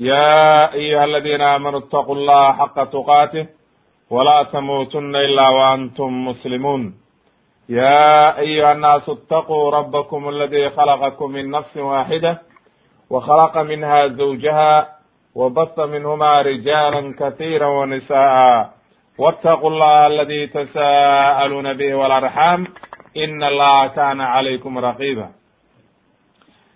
يا أيها الذين آمنوا اتقوا الله حق تقاته ولا تموتن إلا وأنتم مسلمون يا أيها الناس اتقوا ربكم الذي خلقكم من نفس واحدة وخلق منها زوجها وبث منهما رجالا كثيرا ونساء واتقوا الله الذي تساءلون به والأرحام إن الله كان عليكم رقيبا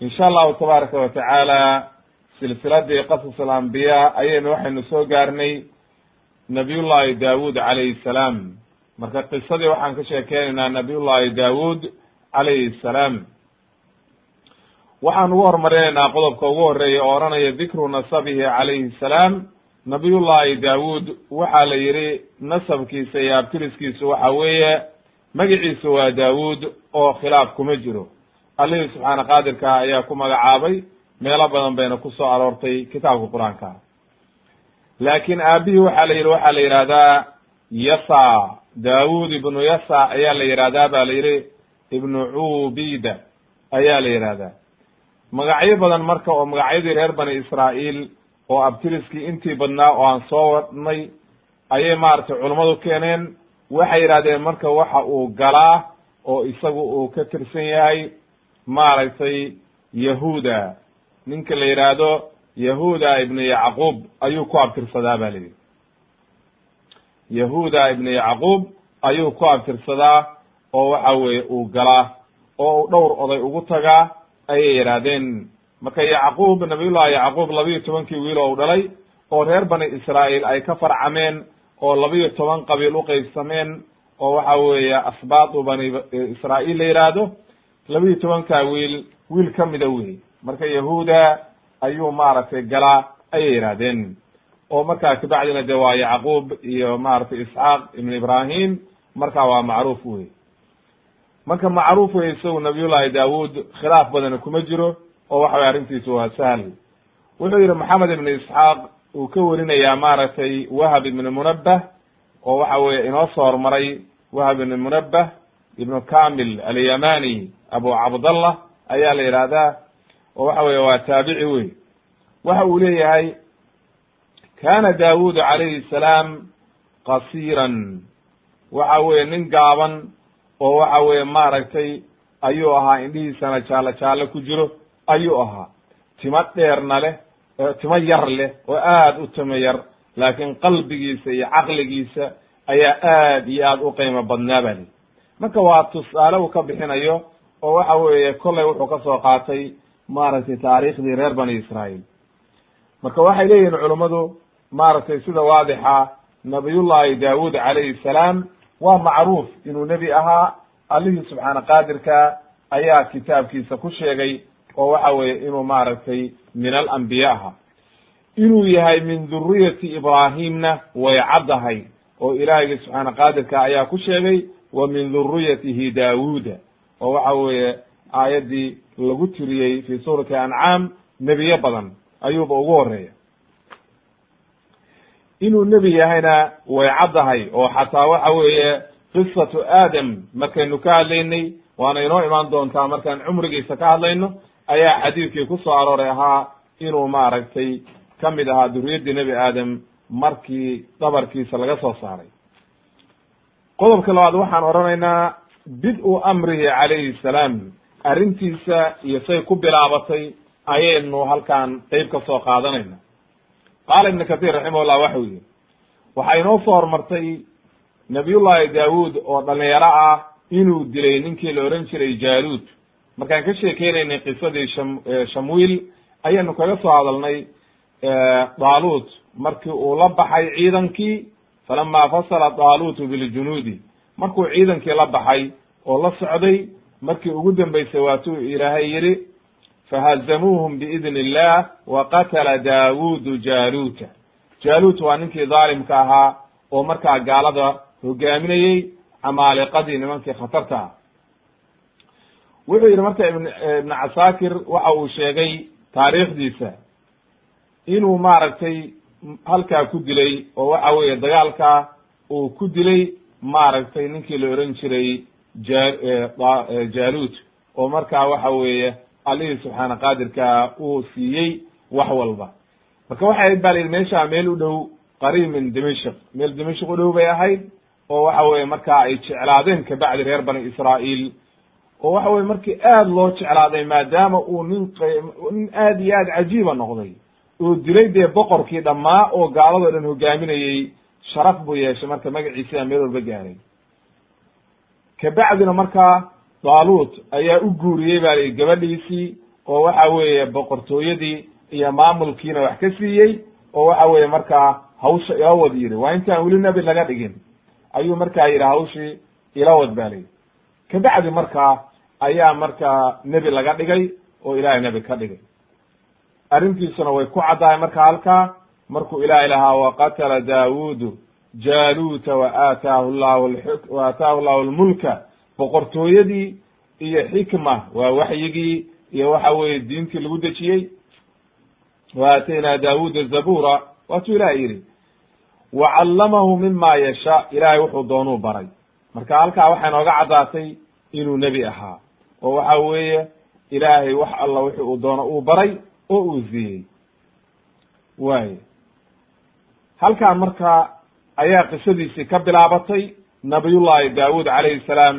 in sha allahu tabaaraka wa tacaala silsiladii qasas alambiyaa ayaynu waxaynu soo gaarnay nabiyullahi daawud calayhi salaam. Marka qisadii waxaan ka sheekeynaynaa nabiyullahi daawud calayhi salaam. Waxaan ugu horumarinaynaa qodobka ugu horreeya oo odhanaya dikru nasabihi calayhi salaam. Nabiyullahi daawud waxaa la yihi nasabkiisa iyo abtiriskiisu waxa weeye magiciisu waa daawud oo khilaaf kuma jiro allihii subxaana qaadirka ayaa ku magacaabay meelo badan bayna ku soo aroortay kitaabka qur'aanka. Laakiin aabihii waxaa la yidhi waxaa la yidhahdaa yasa daawud ibnu yasa ayaa la yidhahdaa ba la yidhi ibnu cubida ayaa la yidhahdaa magacyo badan marka oo magacyadii reer bani israa'iil oo abtiriskii intii badnaa oo aan soo wadnay ayay maaragtay culummadu keeneen waxay yidhahdeen marka waxa uu galaa oo isagu uu ka tirsan yahay maaragtay yahuda ninka la yidhaahdo yahuda ibnu yacquub ayuu ku abtirsadaa ba layidhi yahuda ibnu yacquub ayuu ku abtirsadaa oo waxa weeye uu galaa oo uu dhowr oday ugu tagaa ayay yidhaahdeen marka yacquub nabiyullahi yacquub labiyo tobankii wiil oo u dhalay oo reer bani israa'iil ay ka farcameen oo labiyo toban qabiil uqaybsameen oo waxa weeye asbaatu bani israa'iil la yidhaahdo labiyo tobankaa wiil wiil ka mida wey marka yahuda ayuu maaragtay galaa ayay yidhahdeen oo markaa kabacdina de waa yacquub iyo maaragtay isxaaq ibn ibrahim marka waa macruuf wey marka macruuf wey isagu nabiyullahi daawud khilaaf badana kuma jiro oo waxa way arrintiisu waa sahl wuxuu yihi maxamed ibn isxaaq uu ka warinayaa maaragtay wahab ibn munabbah oo waxa weye inoo soo hormaray wahab ibn munabbah ibnu kamil alyamani abu cabdallah ayaa la yidhaahdaa oo waxa weye waa taabici wey waxa uu leeyahay kana daawud calayhi salaam qasiran waxa weye nin gaaban oo waxa weye maaragtay ayuu ahaa indhihiisana jaallo jaallo ku jiro ayuu ahaa. Timo dheerna leh timo yar leh oo aad u timo yar laakiin qalbigiisa iyo caqligiisa ayaa aad iyo aad u qiimo badnaa ba li marka waa tusaale uu ka bixinayo oo waxa weeye kollay wuxuu ka soo qaatay maaragtay taariikhdii reer bani israa'iil. Marka waxay leeyihiin culummadu maaragtay sida waadixa nabiyullahi daawud calayhi salaam waa macruuf inuu nebi ahaa allihii subxaana qaadirka ayaa kitaabkiisa ku sheegay oo waxa weeye inuu maaragtay min alambiya aha inuu yahay min duriyati ibraahimna way caddahay oo ilaahiyga subxaana qaadirka ayaa ku sheegay wa min duriyatihi daawuda oo waxa weeye aayaddii lagu tiriyey fi suurati ancaam nebiyo badan ayuuba ugu horreeya inuu nebi yahayna way caddahay oo xataa waxa weeye qisatu aadam markaynu ka hadlaynay waana inoo imaan doontaa markaan cumrigiisa ka hadlayno ayaa xadiidkii ku soo arooray ahaa inuu maaragtay ka mid ahaa duriyaddii nebi aadam markii dhabarkiisa laga soo saaray qodobka labaad waxaan odhanaynaa bid-u amrihi calayhi salaam. Arrintiisa iyo say ku bilaabatay ayaynu halkaan qeyb ka soo qaadanayna. Qaala ibnu kathir raximahullah waxau yihi waxaa inoo soo hormartay nabiyullahi daawuud oo dhalinyaro ah inuu dilay ninkii la ohan jiray jaaluud. Markaan ka sheekeynaynay qisadii sham shamwiil ayaynu kaga soo hadalnay daaluut markii uu la baxay ciidankii falama fasala daaluutu biljunuudi markuu ciidankii la baxay oo la socday markii ugu dambeysay waatuu ilaahay yidhi fahazamuuhum biidn illah wa qatala daawuudu jaaluuta. Jaaluut waa ninkii dhaalimka ahaa oo markaa gaalada hogaaminayey camaaliqadii nimankii khatarta ah wuxuu yidhi marka ibn casaakir waxa uu sheegay taariikhdiisa inuu maaragtay halkaa ku dilay oo waxa weeye dagaalkaa uu ku dilay maaragtay ninkii la ohan jiray ja jaaluut oo markaa waxa weeye allihii subxaana qaadirkaa uu siiyey wax walba. Marka waxay ahayd ba la yidhi meeshaa meel u dhow qariib min dimashik meel dimashik u dhow bay ahayd oo waxa weye markaa ay jeclaadeen kabacdi reer bani israa'iil oo waxa weye markii aad loo jeclaaday maadaama uu nin nin aad iyo aad cajiiba noqday oo dilay dee boqorkii dhammaa oo gaaladoo dhan hogaaminayey sharaf buu yeeshay marka magaciisiaa meel walba gaaray kabacdina markaa daaluut ayaa u guuriyey ba lihi gabadhiisii oo waxa weeye boqortooyadii iyo maamulkiina wax ka siiyey oo waxa weeye markaa hawsha ila wad yidhi waa intaan weli nebi laga dhigin. Ayuu markaa yidhi hawshii ila wad ba lihi kabacdi markaa ayaa markaa nebi laga dhigay oo ilahay nebi ka dhigay arrintiisuna way ku caddahay marka halkaa markuu ilahay lahaa waqatala daawuudu jaaluuta wa aataahu llahu aataahu llahu lmulka boqortooyadii iyo xikma waa waxyigii iyo waxa weeye diintii lagu dejiyey. Wa aataynaa daawuuda zabura waatuu ilahay yidhi wa callamahu mima yashaa ilahay wuxuu doonuu baray. Marka halkaa waxay nooga caddaatay inuu nebi ahaa. Oo waxa weeye ilaahay wax alla wixi uu doono uu baray oo uu siiyey waay halkaan marka ayaa qisadiisii ka bilaabatay nabiyullahi daawuud calayhi salaam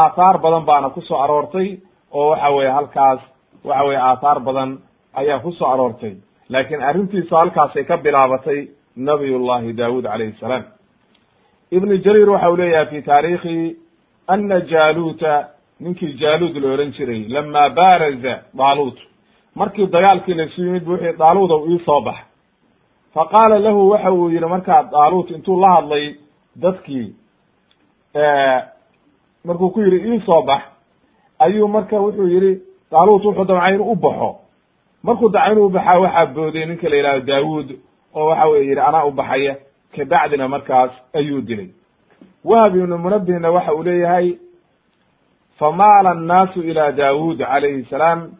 aathaar badan baana ku soo aroortay oo waxa weye halkaas waxa weye aathaar badan ayaa ku soo aroortay. Laakiin arrintiisu halkaasay ka bilaabatay nabiyullahi daawuud calayhi salaam. Ibnu jariir waxa uu leeyahay fi taariikhi ana jaaluuta ninkii jaaluud la ohan jiray lama baaraza daaluut markii dagaalkii laisu yimid bu wuxuu daaluuda ii soo bax fa qaala lahu waxa uu yihi markaa daaluut intuu la hadlay dadkii markuu ku yidhi ii soo bax ayuu marka wuxuu yihi daaluut wuxuu damcay inuu u baxo. Markuu daca inuu baxaa waxaa booday ninka la yihahdo daawuud oo waxa weye yidhi anaa u baxaya kabacdina markaas ayuu dilay. Wahab ibnu munabihna waxa uu leeyahay famaala annaasu ila daawuud calayhi salaam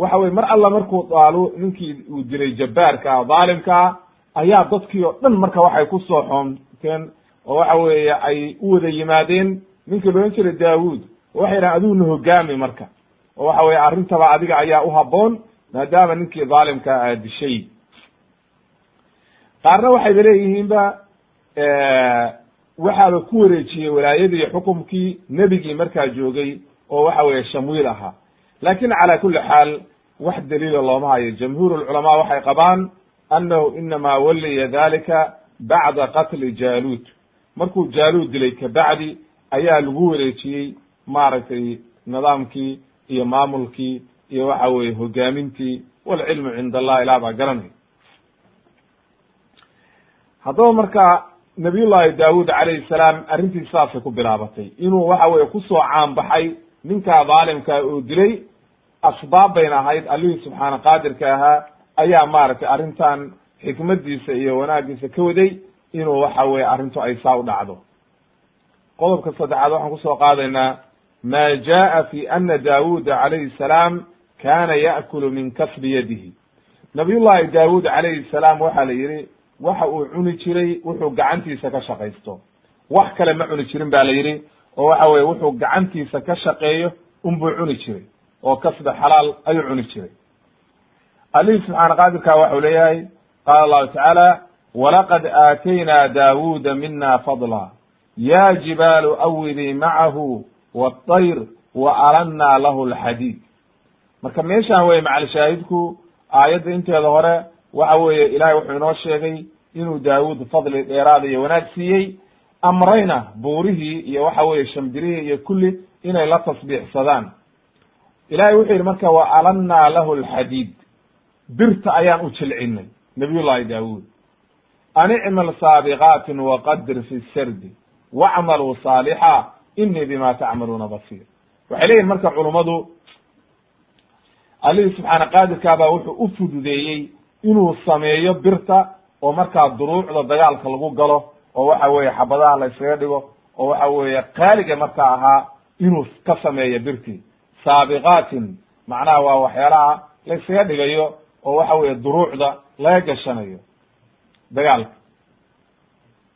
waxa weye mar alla markuu daalu ninkii uu dilay jabbaarka ah dhaalimkaa ayaa dadkii oo dhan marka waxay ku soo xoomteen oo waxa weeye ay u wada yimaadeen ninkii loodhan jiray daawuud. Oo waxay yidhahan adiguna hogaami marka. Oo waxa weye arrintaba adiga ayaa u habboon maadaama ninkii dhaalimkaa aa dishay. Qaarna waxayba leeyihiinba waxaaba ku wareejiyey walaayadii xukumkii nebigii markaa joogay oo waxa weeye shamwiil ahaa laakiin cala kuli xaal wax daliila looma hayo. Jamhuur lculamaa waxay qabaan annahu inama waliya dalika bacda qatli jaaluud. Markuu jaaluud dilay kabacdi ayaa lagu wareejiyey maaragtay nidaamkii iyo maamulkii iyo waxa weye hogaamintii walcilmu cinda allah ilah baa garanay. Haddaba marka nabiyullahi daawuud calayhi salaam arrintiis saasay ku bilaabatay. Inuu waxa weye ku soo caanbaxay ninkaa dhaalimkaa oo dilay asbaab bayna ahayd allihii subxaana qaadirka ahaa ayaa maaragtay arrintan xikmadiisa iyo wanaagiisa ka waday inuu waxa weye arrintu ay saa u dhacdo. Qodobka saddexaad waxaan ku soo qaadaynaa ma jaa fi ana daawuda calayhi salaam kana ya'kulu min kasbi yadihi. Nabiyullahi daawuud calayhi salaam waxaa la yidhi waxa uu cuni jiray wuxuu gacantiisa ka shaqaysto. Wax kale ma cuni jirin ba la yidhi oo waxa weye wuxuu gacantiisa ka shaqeeyo unbuu cuni jiray oo kasbi xalaal ayuu cuni jiray. Alihi subxaana qaadirka waxau leeyahay qaala allahu tacaala walaqad aataynaa daawuda mina fadla. Ya jibaalu awidii macahu waطayr wa alannaa lahu lxadiid. Marka meeshaan weye macalshaahidku aayadda inteeda hore waxa weeye ilahay wuxuu inoo sheegay inuu daawuud fadli dheeraada iyo wanaag siiyey amrayna buurihii iyo waxa weeye shambirihii iyo kulli inay la tasbiixsadaan ilahay wuxuu yidhi marka wa alannaa lahu alxadiid. Birta ayaan u jilcinay nabiy llahi daawuud. An icmal saabiqaatin waqadir fi sardi wacmaluu saalixa inii bima tacmaluuna basiir. Waxay leeyihiin marka culummadu allihii subxaana qaadirkaabaa wuxuu u fududeeyey inuu sameeyo birta oo markaa duruucda dagaalka lagu galo oo waxa weeye xabadaha la yskaga dhigo oo waxa weeye qaaliga markaa ahaa inuu ka sameeyo birtii saabiqaatin. Macnaha waa waxyaalaha la dhigayo oo waxa weeye duruucda laga gashanayo. Dagaalka.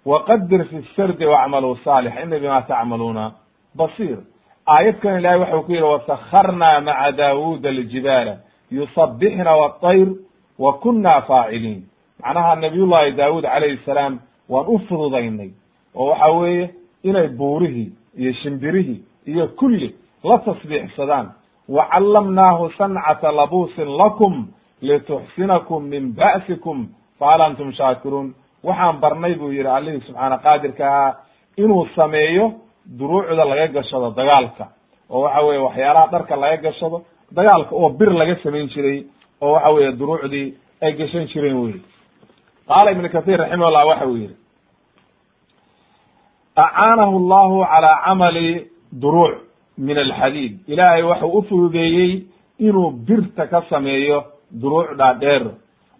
Waqadir fi sardi wacmaluu saalix. Ina bima tacmaluuna basiir. Aayadkan ilahay waxau ku yihi wasakarna maca daawuda aljibaala yusabixna wطayr wa kuna faaciliin. Macnaha nabiy llahi daawud calayhi salaam waan u fududaynay. Oo waxa weeye inay buurihii iyo shimbirihii iyo kulli la tasbiixsadaan wacallamnaahu sancata labuusin lakum lituxsinakum min ba'sikum fahal antum shaakiruun waxaan barnay buu yihi allihii subxaana qaadirka ahaa inuu sameeyo duruucda laga gashado dagaalka. Oo waxa weye waxyaalaha dharka laga gashado dagaalka oo bir laga samayn jiray oo waxa weye duruucdii ay gashan jireen wey qaala ibn kathir raximahullah waxa uu yihi acaanahu llahu calaa camali duruuc min alxadiid. Ilaahay waxau u fududeeyey inuu birta ka sameeyo duruuc dhaadheer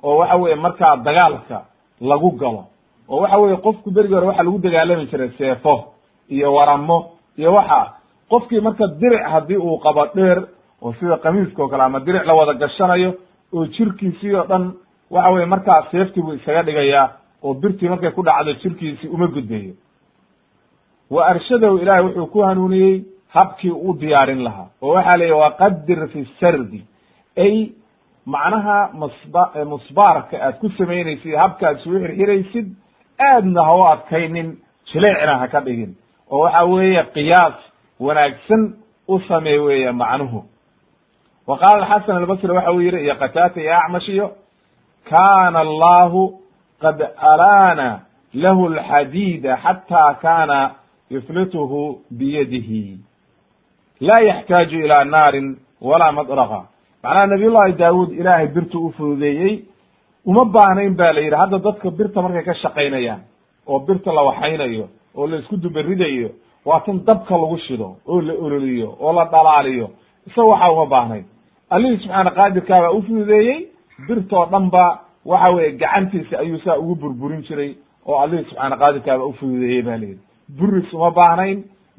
oo waxa weye markaa dagaalka lagu galo oo waxa weye qofku berigi hore waxa lagu dagaalami jiray seefo iyo waramo iyo waxa qofkii marka diric haddii uu qabo dheer oo sida kamiiska o kale ama diric la wada gashanayo oo jirkiisii oo dhan waxa weye markaa seeftii buu isaga dhigayaa oo birtii markay ku dhacdo jirkiisii uma gudbayo wa arshadow ilaahay wuxuu ku hanuuniyey habkii u diyaarin lahaa. Oo waxaa la yihi waqadir fi sardi. Ay macnaha masba musbaarka aad ku samaynaysid habkaad suu xirxiraysid aadna ha u adkaynin jileecna ha ka dhigin. Oo waxa weeye qiyaas wanaagsan u samee weeye macnuhu. Wa qaala xasan albasri waxa uu yihi iyo qataata iyo acmash kana allahu qad alaana lahu alxadiida xata kana yuflituhu biyadihi laa yaxtaaju ila naarin walaa madraqa macnaha nabiy llahi daawuud ilaahay birtu u fududeeyey uma baahnayn ba la yidhi hadda dadka birta markay ka shaqaynayaan oo birta la waxaynayo oo la isku dubaridayo waa tan dabka lagu shido oo la ololiyo oo la dhalaaliyo isaga waxaa uma baahnayn. Allihii subxaana qaadirkaabaa u fududeeyey birtoo dhan ba waxa weye gacantiisa ayuu saa ugu burburin jiray oo allihii subxaana qaadirkaaba u fududeeyey ba la yidhi. Buris uma baahnayn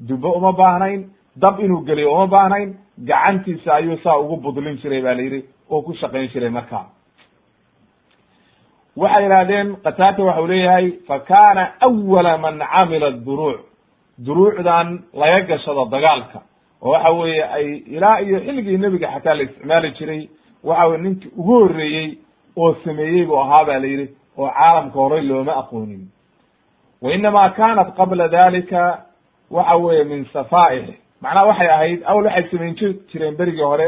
dubo uma baahnayn dab inuu geliyo uma baahnayn gacantiisa ayuu saa ugu budlin jiray ba la yidhi oo ku shaqayn jiray markaa waxay yidhahdeen qataata waxau leeyahay fa kaana awala man camila duruuc duruucdan laga gashado dagaalka. Oo waxa weeye ay ilaa iyo xilligii nebiga xataa la isticmaali jiray waxa weye ninkii ugu horreeyey oo sameeyey buu ahaa ba la yidhi oo caalamka horey looma aqoonin. Wa inama kanat qabla dalika waxa weeye min safa'ix macnaha waxay ahayd awal waxay samayn jireen berigii hore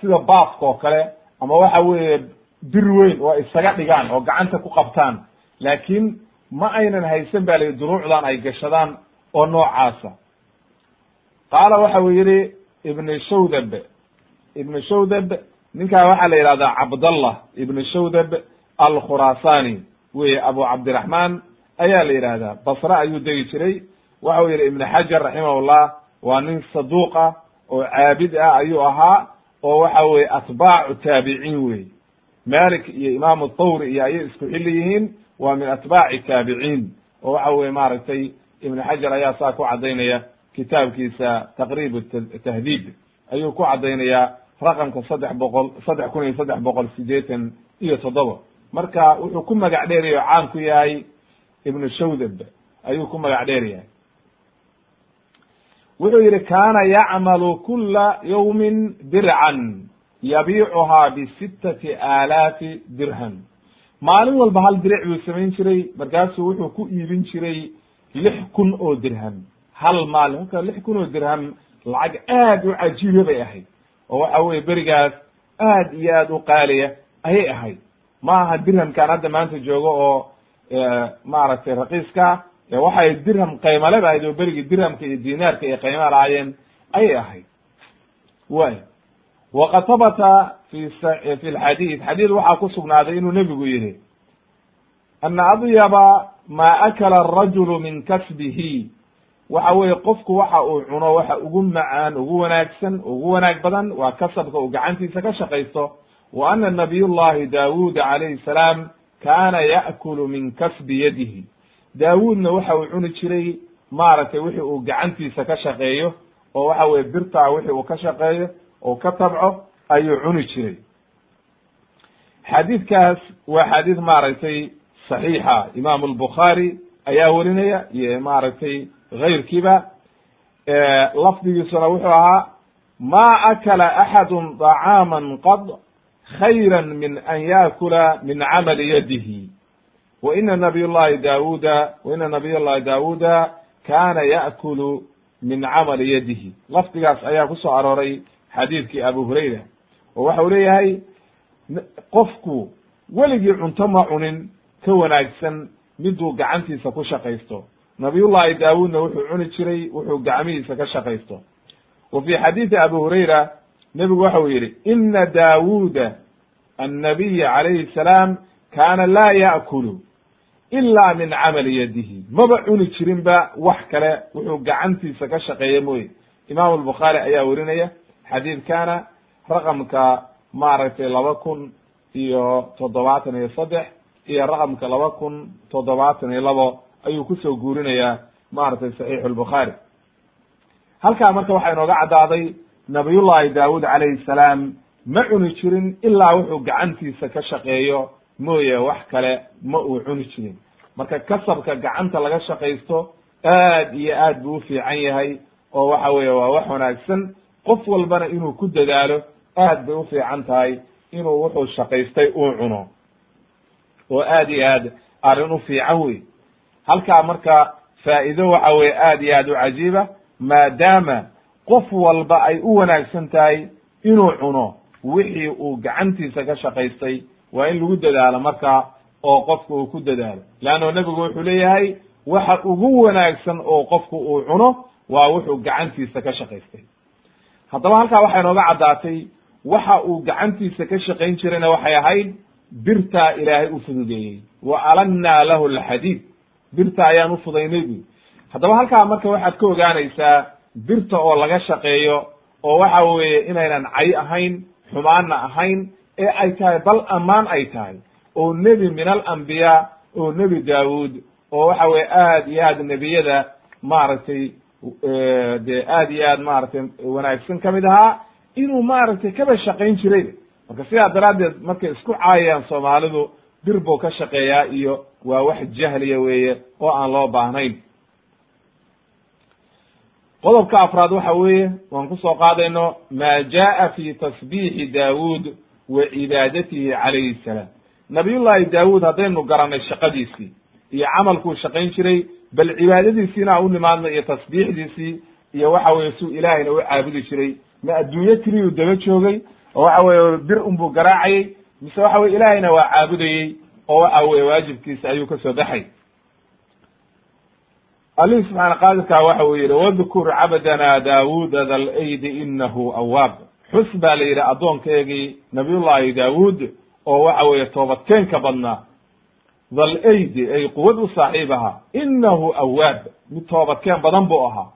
sida baaska oo kale ama waxa weeye bir weyn oo isaga dhigaan oo gacanta ku qabtaan. Laakiin ma aynan haysan ba layihi duruucdan ay gashadaan oo noocaasa. Qaala waxa uu yihi ibn shawdab ibn shawdab ninkaa waxaa la yihahdaa cabdallah ibn shawdab alkhurasani weye abu cabdiraxman ayaa la yidhahdaa basre ayuu degi jiray. Waxa uu yihi ibn xajar raximahullah waa nin saduuq ah oo caabid ah ayuu ahaa oo waxa weye atbaacu taabiciin wey malik iyo imaamu thawri iyo ayay isku xili yihiin waa min atbaaci taabiciin oo waxa weye maaragtay ibn xajar ayaa saa ku cadaynaya kitaabkiisa taqrib tahdiib ayuu ku cadaynayaa raqamka saddex boqol saddex kun iyo saddex boqol sideetan iyo toddoba. Marka wuxuu ku magac dheeraya o caan ku yahay ibnu shawdab. Ayuu ku magac dheer yahay wuxuu yihi kana yacmalu kula yawmin dircan yabiicuhaa bisittati aalaafi dirham maalin walba hal diric buu samayn jiray markaasuu wuxuu ku iibin jiray lix kun oo dirham hal maalin marka lix kun oo dirham lacag aad u cajiiba bay ahayd. Oo waxa weye berigaas aad iyo aad u qaaliya ayay ahayd. Ma aha dirhamkaan hadda maanta joogo oo maaragtay raqiiska waxay dirham qaymale ba ahayd oo berigii dirhamka iyo dinaarka iyo qayma lahaayeen ayay ahayd. Way. Waqad habata fi fi lxadiid xadiid waxaa ku sugnaaday inuu nebigu yihi ana adyaba ma akala arajulu min kasbihi. Waxa weeye qofku waxa uu cuno waxa ugu macaan ugu wanaagsan ugu wanaag badan waa kasabka uu gacantiisa ka shaqaysto. Wa ana nabiy llahi daawuda calayhi salaam kana ya'kulu min kasbi yadihi daawuudna waxa uu cuni jiray maaragtay wixii uu gacantiisa ka shaqeeyo oo waxa weye birtaa wixii uu ka shaqeeyo oo ka tabco ayuu cuni jiray. Xadiidkaas waa xadiid maaragtay saxiixa. Imaamu albukhaari ayaa werinaya iyo maaragtay gayrkiiba lafdigiisuna wuxuu ahaa ma akala axadu طacaama qad khayra min an yaakula min camali yadihi wa ina nabiy llahi daawuda wa ina nabiy llahi daawuda kana yaakulu min camali yadihi. Lafdigaas ayaa ku soo arooray xadiidkii abu hurayra. Oo waxa uu leeyahay qofku weligii cunto ma cunin ka wanaagsan miduu gacantiisa ku shaqaysto. Nabiyullahi daawuudna wuxuu cuni jiray wuxuu gacmihiisa ka shaqaysto. Wa fi xadiidi abi hurayra nebigu waxa uu yidhi ina daawuuda annabiya calayhi salaam kaana laa yaakulu ila min camali yadihi. Maba cuni jirinba wax kale wuxuu gacantiisa ka shaqeeya mooye. Imaamu albukhaari ayaa werinaya xadiidkana raqamka maaragtay laba kun iyo toddobaatan iyo saddex iyo raqamka laba kun toddobaatan iyo labo ayuu ku soo guurinayaa maaragtay saxiixu lbukhaari halkaa marka waxaa inooga caddaaday nabiyullahi daawuud calayhi salaam ma cuni jirin ilaa wuxuu gacantiisa ka shaqeeyo mooye wax kale ma uu cuni jirin. Marka kasabka gacanta laga shaqaysto aad iyo aad buu ufiican yahay oo waxa weeye waa wax wanaagsan. Qof walbana inuu ku dadaalo aad bay ufiican tahay inuu wuxuu shaqaystay uu cuno. Oo aad iyo aad arrin u fiican wey halkaa marka faa'iido waxa weye aad iyo aad u cajiiba maadaama qof walba ay u wanaagsan tahay inuu cuno wixii uu gacantiisa ka shaqaystay waa in lagu dadaalo marka oo qofku uu ku dadaalo. Leanno nebigu wuxuu leeyahay waxa ugu wanaagsan oo qofku uu cuno waa wuxuu gacantiisa ka shaqaystay. Haddaba halkaa waxay nooga caddaatay waxa uu gacantiisa ka shaqayn jirayna waxay ahayd birtaa ilaahay u fududeeyey. Wa alannaa lahu alxadiid. Birta ayaan ufudaynay buy haddaba halkaa marka waxaad ka ogaanaysaa birta oo laga shaqeeyo oo waxa weeye inaynan cay ahayn xumaanna ahayn ee ay tahay bal ammaan ay tahay oo nebi min alambiyaa oo nebi daawuud oo waxa weye aad iyo aad nebiyada maaragtay dee aad iyo aad maaragtay wanaagsan ka mid ahaa inuu maaragtay kaba shaqayn jiray. Marka sidaa daraaddeed markay isku caayayaan soomaalidu bir buu ka shaqeeyaa iyo waa wax jahliya weeye oo aan loo baahnayn. Qodobka afraad waxa weeye waan ku soo qaadayno ma jaa fi tasbiixi daawuud wa cibaadatihi calayhi salaam. Nabiyullahi daawuud haddaynu garanay shaqadiisii iyo camalkuu shaqayn jiray bal cibaadadiisiina u nimaadno iyo tasbiixdiisii iyo waxa weye suu ilaahayna u caabudi jiray. Ma adduunyo keliyuu daba joogay oo waxa weye bir unbuu garaacayay mise waxa weye ilaahayna waa caabudayey oo waxa weye waajibkiisa ayuu ka soo baxay. Alihi subxaana qaadirkaa waxa uu yihi wadkur cabdana daawuda da laydi inahu awaab xus baa la yidhi addoonkeegii nabiyullahi daawuud oo waxa weeye toobadkeenka badnaa thal aydi ay quwad u saaxiib ahaa inahu awaab mid toobadkeen badan buu ahaa.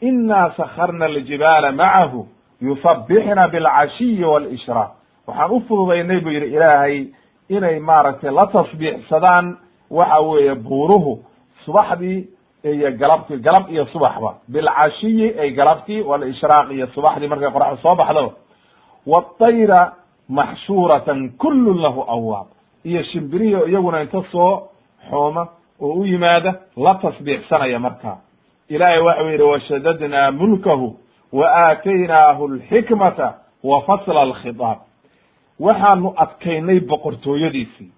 Inaa sakarna aljibaala macahu yusabixna bilcashiyi waalishraaq waxaan u fududaynay buu yidhi ilaahay inay maaragtay la tasbiixsadaan waxa weeye buuruhu subaxdii iyo galabti galab iyo subaxba. Bilcashiyi ay galabtii walishraaq iyo subaxdii markay qoraxdu soo baxdo. Waatayra maxshuuratan kullun lahu awaab iyo shimbirihi iyaguna inta soo xooma oo u yimaada la tasbiixsanaya markaa ilaahay waxau yidhi washadadnaa mulkahu wa aataynaahu alxikmata wa fasla alkhitaab. Waxaanu adkaynay boqortooyadiisii.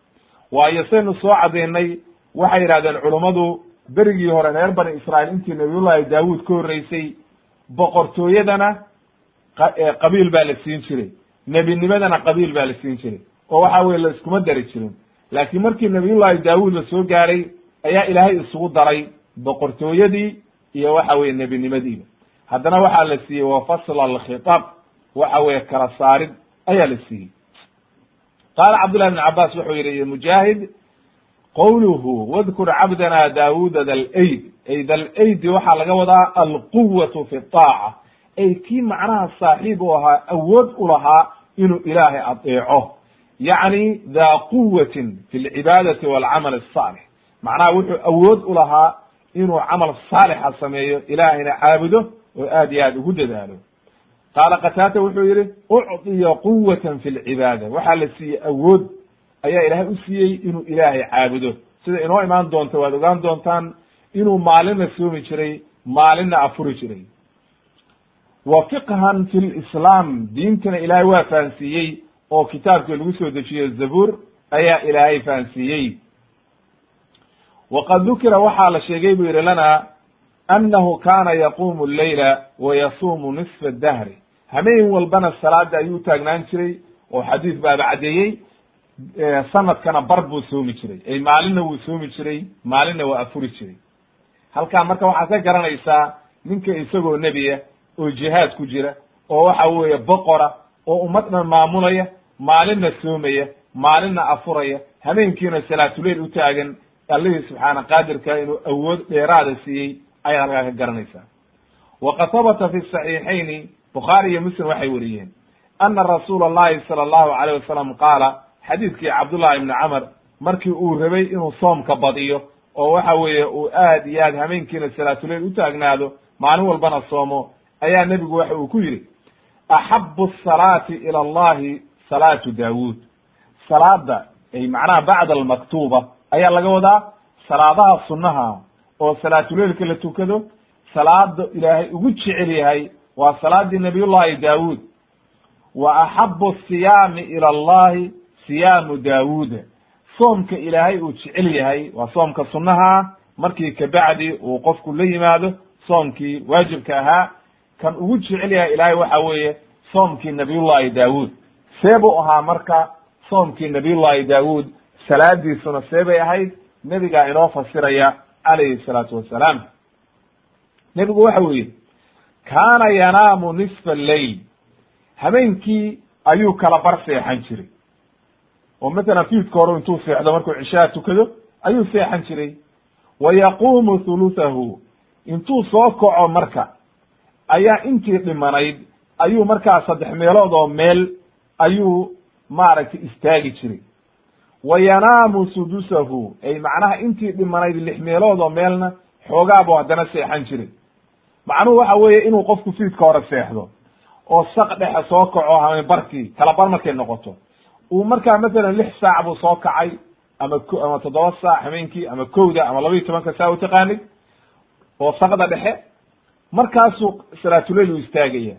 Waayo saynu soo cadaynay waxay yidhahdeen culummadu berigii hore reer bani israa'iil intii nabiyullahi daawuud ka horreysay boqortooyadana qabiil baa la siin jiray. Nebinimadana qabiil baa la siin jiray. Oo waxa weye la iskuma dari jirin. Laakiin markii nabiyullahi daawuud la soo gaaray ayaa ilaahay isugu daray boqortooyadii iyo waxa weye nebinimadiiba haddana waxaa la siiyey wafasla alkhitaab waxa weye kala saarid ayaa la siiyey. Qaala cabdullahi bn cabaas wuxuu yihi mujaahid qowluhu wadkur cabdana daawuda dalayd ay dalaydi waxaa laga wadaa alquwatu fi طaaca ay kii macnaha saaxiib u ahaa awood u lahaa inuu ilaahay adeeco yacni daa quwatin fi lcibaadati walcamal الصaalix macnaha wuxuu awood u lahaa inuu camal saalixa sameeyo ilaahayna caabudo oo aad iyo aad ugu dadaalo qaala qataata wuxuu yihi ucطiya quwatan fi lcibaada waxaa la siiyey awood ayaa ilaahay u siiyey inuu ilaahay caabudo. Sida inoo imaan doonta waad ogaan doontaan inuu maalinna soomi jiray maalinna afuri jiray. Wa fiqhan fi lislaam diintana ilaahay waa fahansiiyey oo kitaabkii lagu soo dejiyo zabuur ayaa ilaahay fahansiiyey. Waqad dukira waxaa la sheegay buu yihi lana annahu kana yaqumu leyla wa yasuumu nisfa dahri. Hameen walbana salaada ayuu utaagnaan jiray oo xadiis baaba caddeeyey sanadkana bar buu soomi jiray. Ay maalinna wuu soomi jiray maalinna waa afuri jiray. Halkaa marka waxaad ka garanaysaa ninka isagoo nebiya oo jihaad ku jira oo waxa weeye boqora oo ummad dhan maamulaya maalinna soomaya maalinna afuraya habeenkiina salaatuleil u taagan allihii subxaana qaadirka inuu awood dheeraada siiyey ayaad halkaa ka garanaysaa. Waqad habata fi saxiixayni bukhaari iyo muslim waxay weriyeen ana rasuula allahi sala allahu alayh wasalam qaala xadiidkii cabdullahi ibni camar markii uu rabay inuu soomka badiyo oo waxa weeye uu aad iyo aad hameenkiina salaatuleil u taagnaado maalin walbana soomo ayaa nebigu waxa uu ku yidhi axabu asalaati ila allahi salaatu daawuud. Salaada ay macnaha bacda almaktuuba ayaa laga wadaa salaadaha sunnaha oo salaatuleilka la tukado salaada ilaahay ugu jecel yahay waa salaadii nabiyullahi daawuud. Wa axabu asiyaami ila allahi siyaamu daawuuda soomka ilaahay uu jecel yahay waa soomka sunnaha. Markii kabacdi uu qofku la yimaado soomkii waajibka ahaa. Kan ugu jecel yahay ilaahay waxa weeye soomkii nabiyullahi daawuud. See buu ahaa marka soomkii nabiyullahi daawuud. Salaadiisuna see bay ahayd. Nebigaa inoo fasiraya calayhi salaatu wassalaam nebigu waxa yihi kaana yanaamu nisfa alleyl habeenkii ayuu kala bar seexan jiray oo matalan fiidka hore intuu seexdo markuu cishaha tukado ayuu seexan jiray. Wa yaquumu thuluthahu intuu soo kaco marka ayaa intii dhimanayd ayuu markaa saddex meelood oo meel ayuu maaragtay istaagi jiray. Wa yanaamu sudusahu ay macnaha intii dhimanayd lix meelood oo meelna xoogaa buu haddana seexan jiray. Macnuhu waxa weeye inuu qofku fiidka hore seexdo oo saq dhexe soo kaco hameen barkii kala bar markay noqoto uu markaa masalan lix saac buu soo kacay ama ama toddoba saac hameenkii ama kowda ama laba iyo tobanka saa u taqaanid oo saqda dhexe. Markaasuu salaatuleil u istaagaya.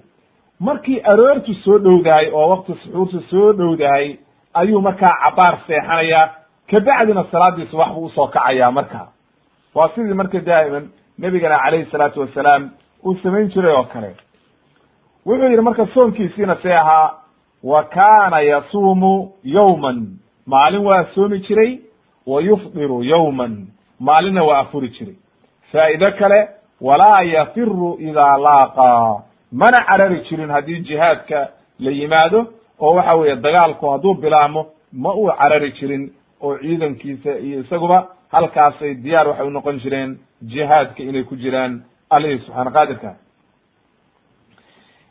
Markii aroortu soo dhowdahay oo wakti suxuurtu soo dhowdahay ayuu markaa cabaar seexanayaa kabacdina salaadii subax buu u soo kacayaa markaa waa sidii marka daa'iman nebigana calayhi salaatu wasalaam uu samayn jiray oo kale. Wuxuu yidhi marka soonkiisiina see ahaa wa kaana yasuumu yowman maalin waa soomi jiray wa yufdiru yowman maalinna waa afuri jiray. Faa'ido kale walaa yafiru idaa laaqaa mana carari jirin haddii jihaadka la yimaado oo waxa weeye dagaalku hadduu bilaamo ma uu carari jirin oo ciidankiisa iyo isaguba halkaasay diyaar waxay unoqon jireen jihaadka inay ku jiraan. Alihii subxaana qaadirka.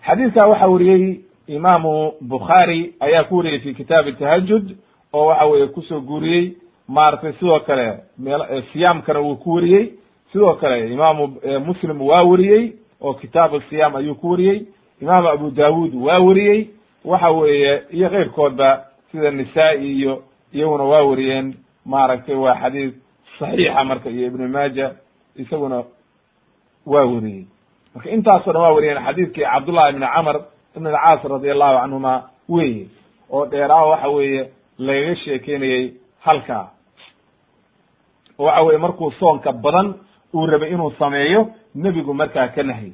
Xadiidka waxa weriyey imaamu bukhaari ayaa ku wariyey fi kitaabi tahajud oo waxa weeye ku soo guuriyey maaragtay sidoo kale meel siyaamkana wuu ku wariyey. Sidoo kale imaamu muslim waa weriyey oo kitaabu siyaam ayuu ku wariyey. Imaamu abu dawud waa weriyey waxa weeye iyo keyrkoodba sida nisaa-i iyo iyaguna waa weriyeen maaragtay waa xadiis saxiixa marka iyo ibnu maaja isaguna waa weriyey marka intaasoo dhan waa weriyeen xadiidkii cabdullahi ibni camr ibn alcaas radi allahu canhuma weye oo dheeraa waxa weeye lagaga sheekeynayey halkaa waxa weye markuu soonka badan uu rabay inuu sameeyo nebigu markaa ka nahyay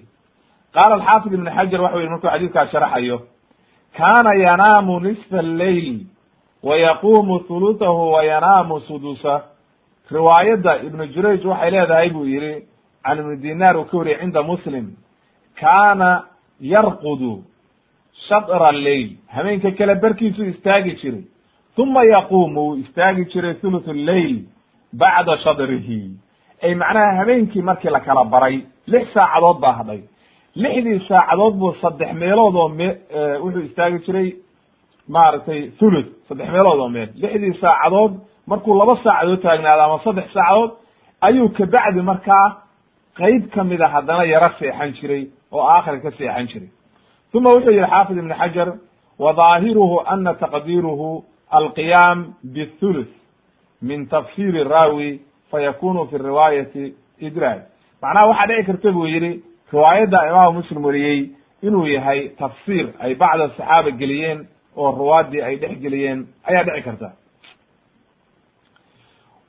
qaala alxaafid ibn xajar waxa weye markuu xadiidkaa sharaxayo kaana yanaamu nisfa alleyl wa yaquumu hulutahu sudusa riwaayadda ibnu jurayj waxay leedahay buu yihi can ibnu dinaar uu ka wariyay cinda muslim kaana yarqudu shadra lleil habeenka kale barkiisuu istaagi jiray uma yaquumu wuu istaagi jiray thuluth lleil bacda shadrihi ay macnaha habeenkii markii la kala baray lix saacadood baa hadhay lixdii saacadood buu saddex meelood oo me wuxuu istaagi jiray maaragtay thuluth saddex meelood oo meel lixdii saacadood markuu laba saacadood taagnaado ama saddex saacadood ayuu kabacdi markaa qeyb kamida haddana yaro seexan jiray oo aakhir ka seexan jiray uma wuxuu yihi xaafid ibn xajar wa daahiruhu ana taqdiiruhu alqiyaam bthuluth min tafsiri raawi fayakunu fi riwaayati idraaj macnaha waxaa dhici karta buu yihi riwaayadda imaamu muslim wariyey inuu yahay tafsiir ay bacda saxaaba geliyeen oo ruwaadii ay dhex geliyeen ayaa dhici karta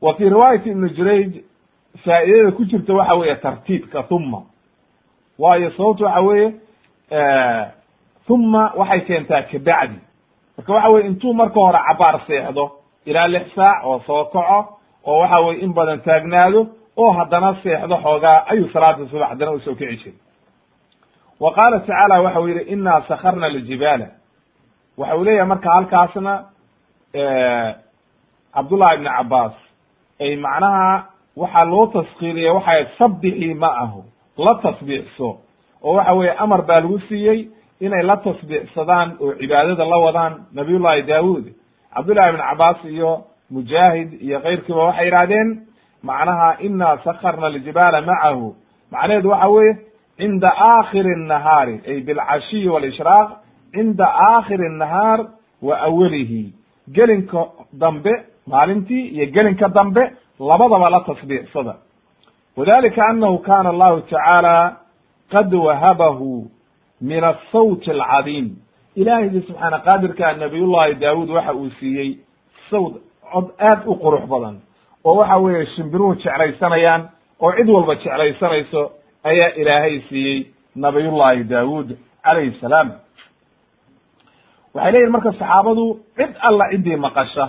wa fi riwaayati ibni jurayj faa'idada ku jirta waxa weeye tartiibka huma waayo sababtu waxa weeye huma waxay keentaa kabacdi marka waxa weye intuu marka hore cabaar seexdo ilaa lix saac oo soo kaco oo waxa weye in badan taagnaado oo haddana seexdo xoogaa ayuu salaada subax haddana u soo kici jiray. Wa qaala tacaala waxa uu yihi inaa sakarna ljibaala waxa uu leeyahay marka halkaasna cabdullahi ibni cabaas ay macnaha waxaa loo taskiiriya waxay sabixii ma ahu la tasbiixso oo waxa weeye amar baa lagu siiyey inay la tasbiicsadaan oo cibaadada la wadaan nabiyullahi daawud cabdullahi ibn cabaas iyo mujaahid iyo keyrkiiba waxay yidhahdeen macnaha inaa sakarna aljibaala macahu macnaheedu waxa weeye cinda aakhiri nahaari ay bilcashiyi walishraaq cinda aakhiri nahaar wa awalihi gelinka dambe maalintii iyo gelinka dambe labadaba la tasbiicsada. Wadalika anahu kana allahu tacaala qad wahabahu min asawti alcadiim ilaahiygi subxaana qaadirka nabiyullahi daawud waxa uu siiyey sawd cod aad u qurux badan oo waxa weeye shimbiruhu jeclaysanayaan oo cid walba jeclaysanayso ayaa ilaahay siiyey nabiyullahi daawud calayhi salaam. Waxay leeyihiin marka saxaabadu cid alla ciddii maqasha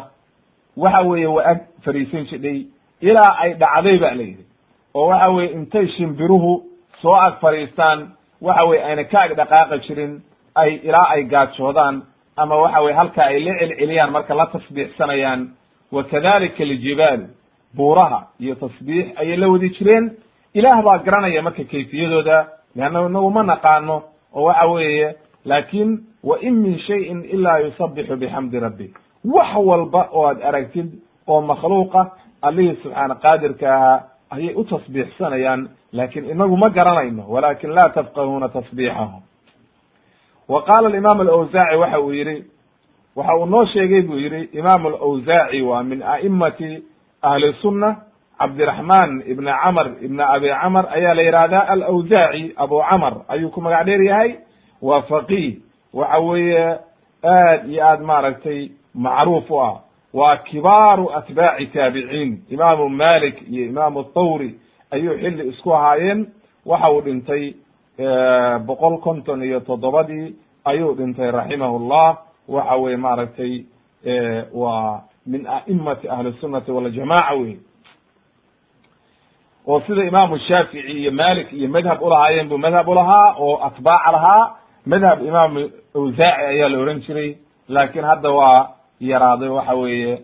waxa weeye waa ag fariisan jidhay ilaa ay dhacday ba la yidhi oo waxa weye intay shimbiruhu soo ag fadhiistaan waxa weye ayna ka ag dhaqaaqi jirin ay ilaa ay gaajoodaan ama waxa weye halka ay la celceliyaan marka la tasbiixsanayaan. Wa kadalika aljibaalu buuraha iyo tasbiix ayay la wadi jireen. Ilaah baa garanaya marka kayfiyadooda leanna inagu ma naqaano oo waxa weeye laakin wa in min shayin ilaa yusabixu bixamdi rabbi. Wax walba oo aad aragtid oo makhluuqa allihii subxaana qaadirka ahaa ayay u tasbiixsanayaan laakin inagu ma garanayno walakin la tafqahuuna tasbiixahum. Wa qaala alimaam alawsaaci waxa uu yihi waxa uu noo sheegay buu yihi imaam alawsaaci waa min a'imati ahli sunna cabdiraxman ibn camr ibn abi camr ayaa la yihahdaa alawsaaci abu camr ayuu ku magac dheer yahay waa faqih waxa weeye aad iyo aad maaragtay macruuf u ah waa kibaaru atbaaci taabiciin imaamu malik iyo imaamu thawri ayuu xilli isku ahaayeen. Waxa uu dhintay boqol konton iyo toddobadii ayuu dhintay raximahu llah waxa weye maaragtay waa min a'imati ahli sunnati waljamaca wey oo sida imaamu shaafici iyo malik iyo madhab ulahaayeen buu madhab ulahaa oo atbaaca lahaa. Madhab imaam awsaaci ayaa la ohan jiray. Laakin hadda waa yaraaday waxa weeye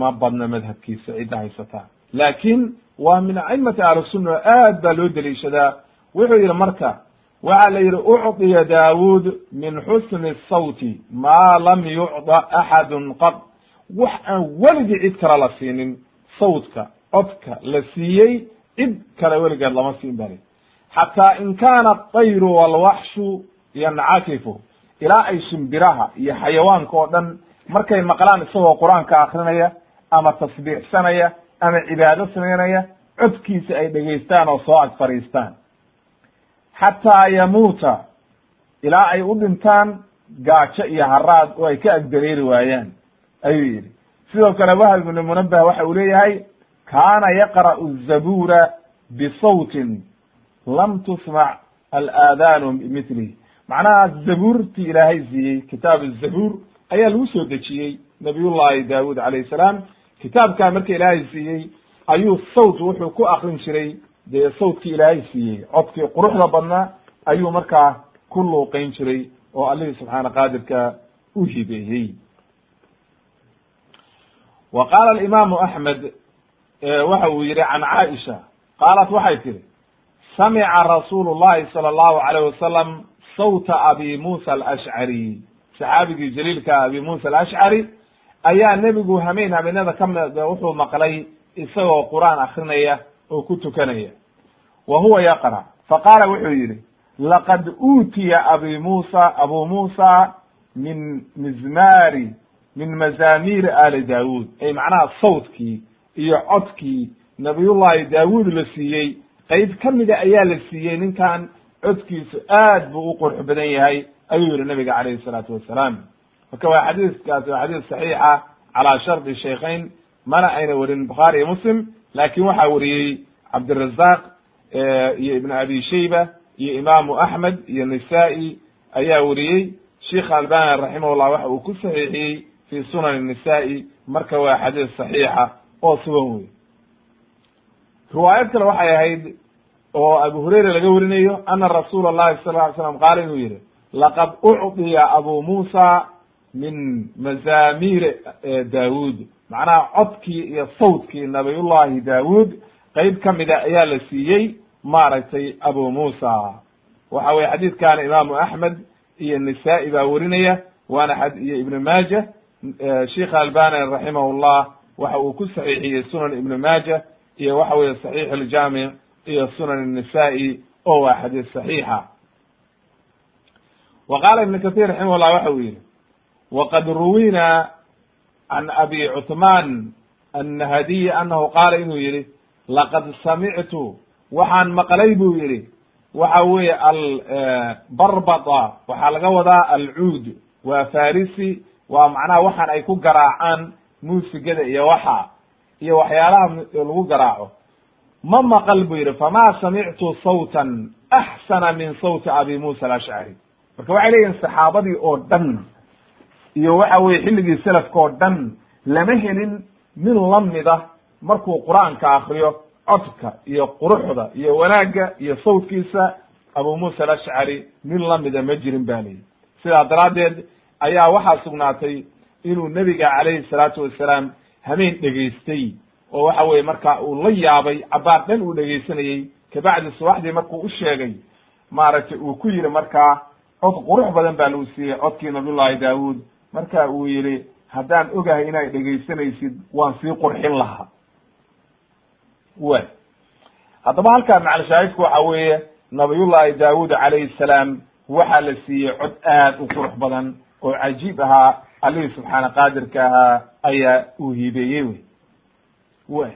ma badna madhabkiisa cidda haysataa laakin waa min a'imati ahli sunna aad baa loo deliishadaa wuxuu yihi marka waxa la yihi ucطiya daawud min xusni sawti maa lam yucda axadun qad. Wax aan weligii cid kale la siinin sawtka codka la siiyey cid kale weligeed lama siin bari. Xataa in kaana aطayru walwaxshu yancakifu ilaa ay shimbiraha iyo xayawaanka oo dhan markay maqlaan isagoo qur'aanka akrinaya ama tasbiixsanaya ama cibaado samaynaya codkiisa ay dhegaystaan oo soo ag fadhiistaan xataa yamuuta ilaa ay u dhintaan gaajo iyo haraad oo ay ka agdareeri waayaan ayuu yidhi. Sidoo kale wahab ibnu munabah waxa uu leeyahay kaana yaqra'u zabuura bisawtin lam tusmac alaadaanu bimithlihi macnaha zabuurtii ilaahay siiyey kitaab zabuur ayaa lagu soo dejiyey nabiyullahi daawud calayhi salaam. Kitaabkaa marka ilaahay siiyey ayuu sawt wuxuu ku akrin jiray. Dee sawtkii ilaahay siiyey codkii quruxda badnaa ayuu markaa ku luuqayn jiray oo allihii subxaana qaadirka u hibeeyey. Wa qaala alimaamu axmed waxa uu yihi can caaisha qaalat waxay tihi samica rasuulu llahi sala allahu alayh wasalam sawta abi muusa alashcari saxaabigii jaliilka abi muusa alashcari ayaa nebigu hameen hameenada ka mid wuxuu maqlay isagoo qur'aan akrinaya oo ku tukanaya. Wa huwa yaqra. Faqaala wuxuu yidhi laqad uutiya abi muusa abu muusa min mizmaari min mazamiri ali daawuud. Ay macnaha sawtkii iyo codkii nabiyullahi daawuud la siiyey. Qeyb ka mida ayaa la siiyey ninkan codkiisu aad buu u qurux badan yahay ayuu yihi nabiga calayhi salaatu wasalaam. Marka waa xadiiskaasi waa xadiis saxiixa calaa shardi shaykhayn mana ayna warin bukhaari iyo muslim laakin waxaa wariyey cabdirazaq iyo ibn abi shayba iyo imaamu axmed iyo nisaa-i. Ayaa wariyey sheikh albani raximahullah waxa uu ku saxiixiyey fi sunan nisaa-i marka waa xadiis saxiixa oo sugan wey riwaayad kale waxay ahayd oo abu hurayra laga warinayo ana rasuula allahi sal ly slam qaala inuu yihi laqad ucdiya abu muusa min mazamir daawud macnaha codkii iyo sawtkii nabiyullahi daawud qeyb kamida ayaa la siiyey maaragtay abu muusa waxa weye xadiidkana imaamu axmed iyo nisaa-i baa werinaya waana iyo ibn maaja sheikh albani raximahullah waxa uu ku saxiixiyey sunan ibn maaja iyo waxa weye saxiix aljamic iyo sunan الnisaa-i oo waa xadiis saxiixa wa qaala ibn kaثيr raximah llah waxa uu yihi waqad ruwina can abi cuثman الnahadiy anahu qaala inuu yihi laqad samictu waxaan maqlay buu yihi waxa weeye albarbada waxaa laga wadaa alcuud waa farisi waa macnaha waxaan ay ku garaacaan muusigada iyo waxa iyo waxyaalaha lagu garaaco ma maqal buu yidhi fama samictu sawtan axsana min sawti abi muusa alashcari marka waxay leeyihiin saxaabadii oo dhan iyo waxa weye xilligii selafka oo dhan lama helin min lamida markuu qur'aanka akriyo codka iyo quruxda iyo wanaagga iyo sawtkiisa abu muusa alashcari min lamida ma jirin ba leyihi sidaa daraaddeed ayaa waxaa sugnaatay inuu nebiga calayhi salaatu wasalaam hameen dhegaystay oo waxa weye marka uu la yaabay cabaar dhan uu dhegaysanayey kabacdi subaxdii markuu u sheegay maaragtay uu ku yihi markaa cod qurux badan baa lagu siiyey codkii nabiyullahi daawud marka uu yihi haddaan ogahay inaad dhegaysanaysid waan sii qurxin lahaa. Way. Haddaba halkaa macalshaahidku waxa weeye nabiyullahi daawud calayhi salaam waxaa la siiyey cod aad u qurux badan oo cajiib ahaa allihii subxaana qaadirka ahaa ayaa uu hiibeeyey wey way.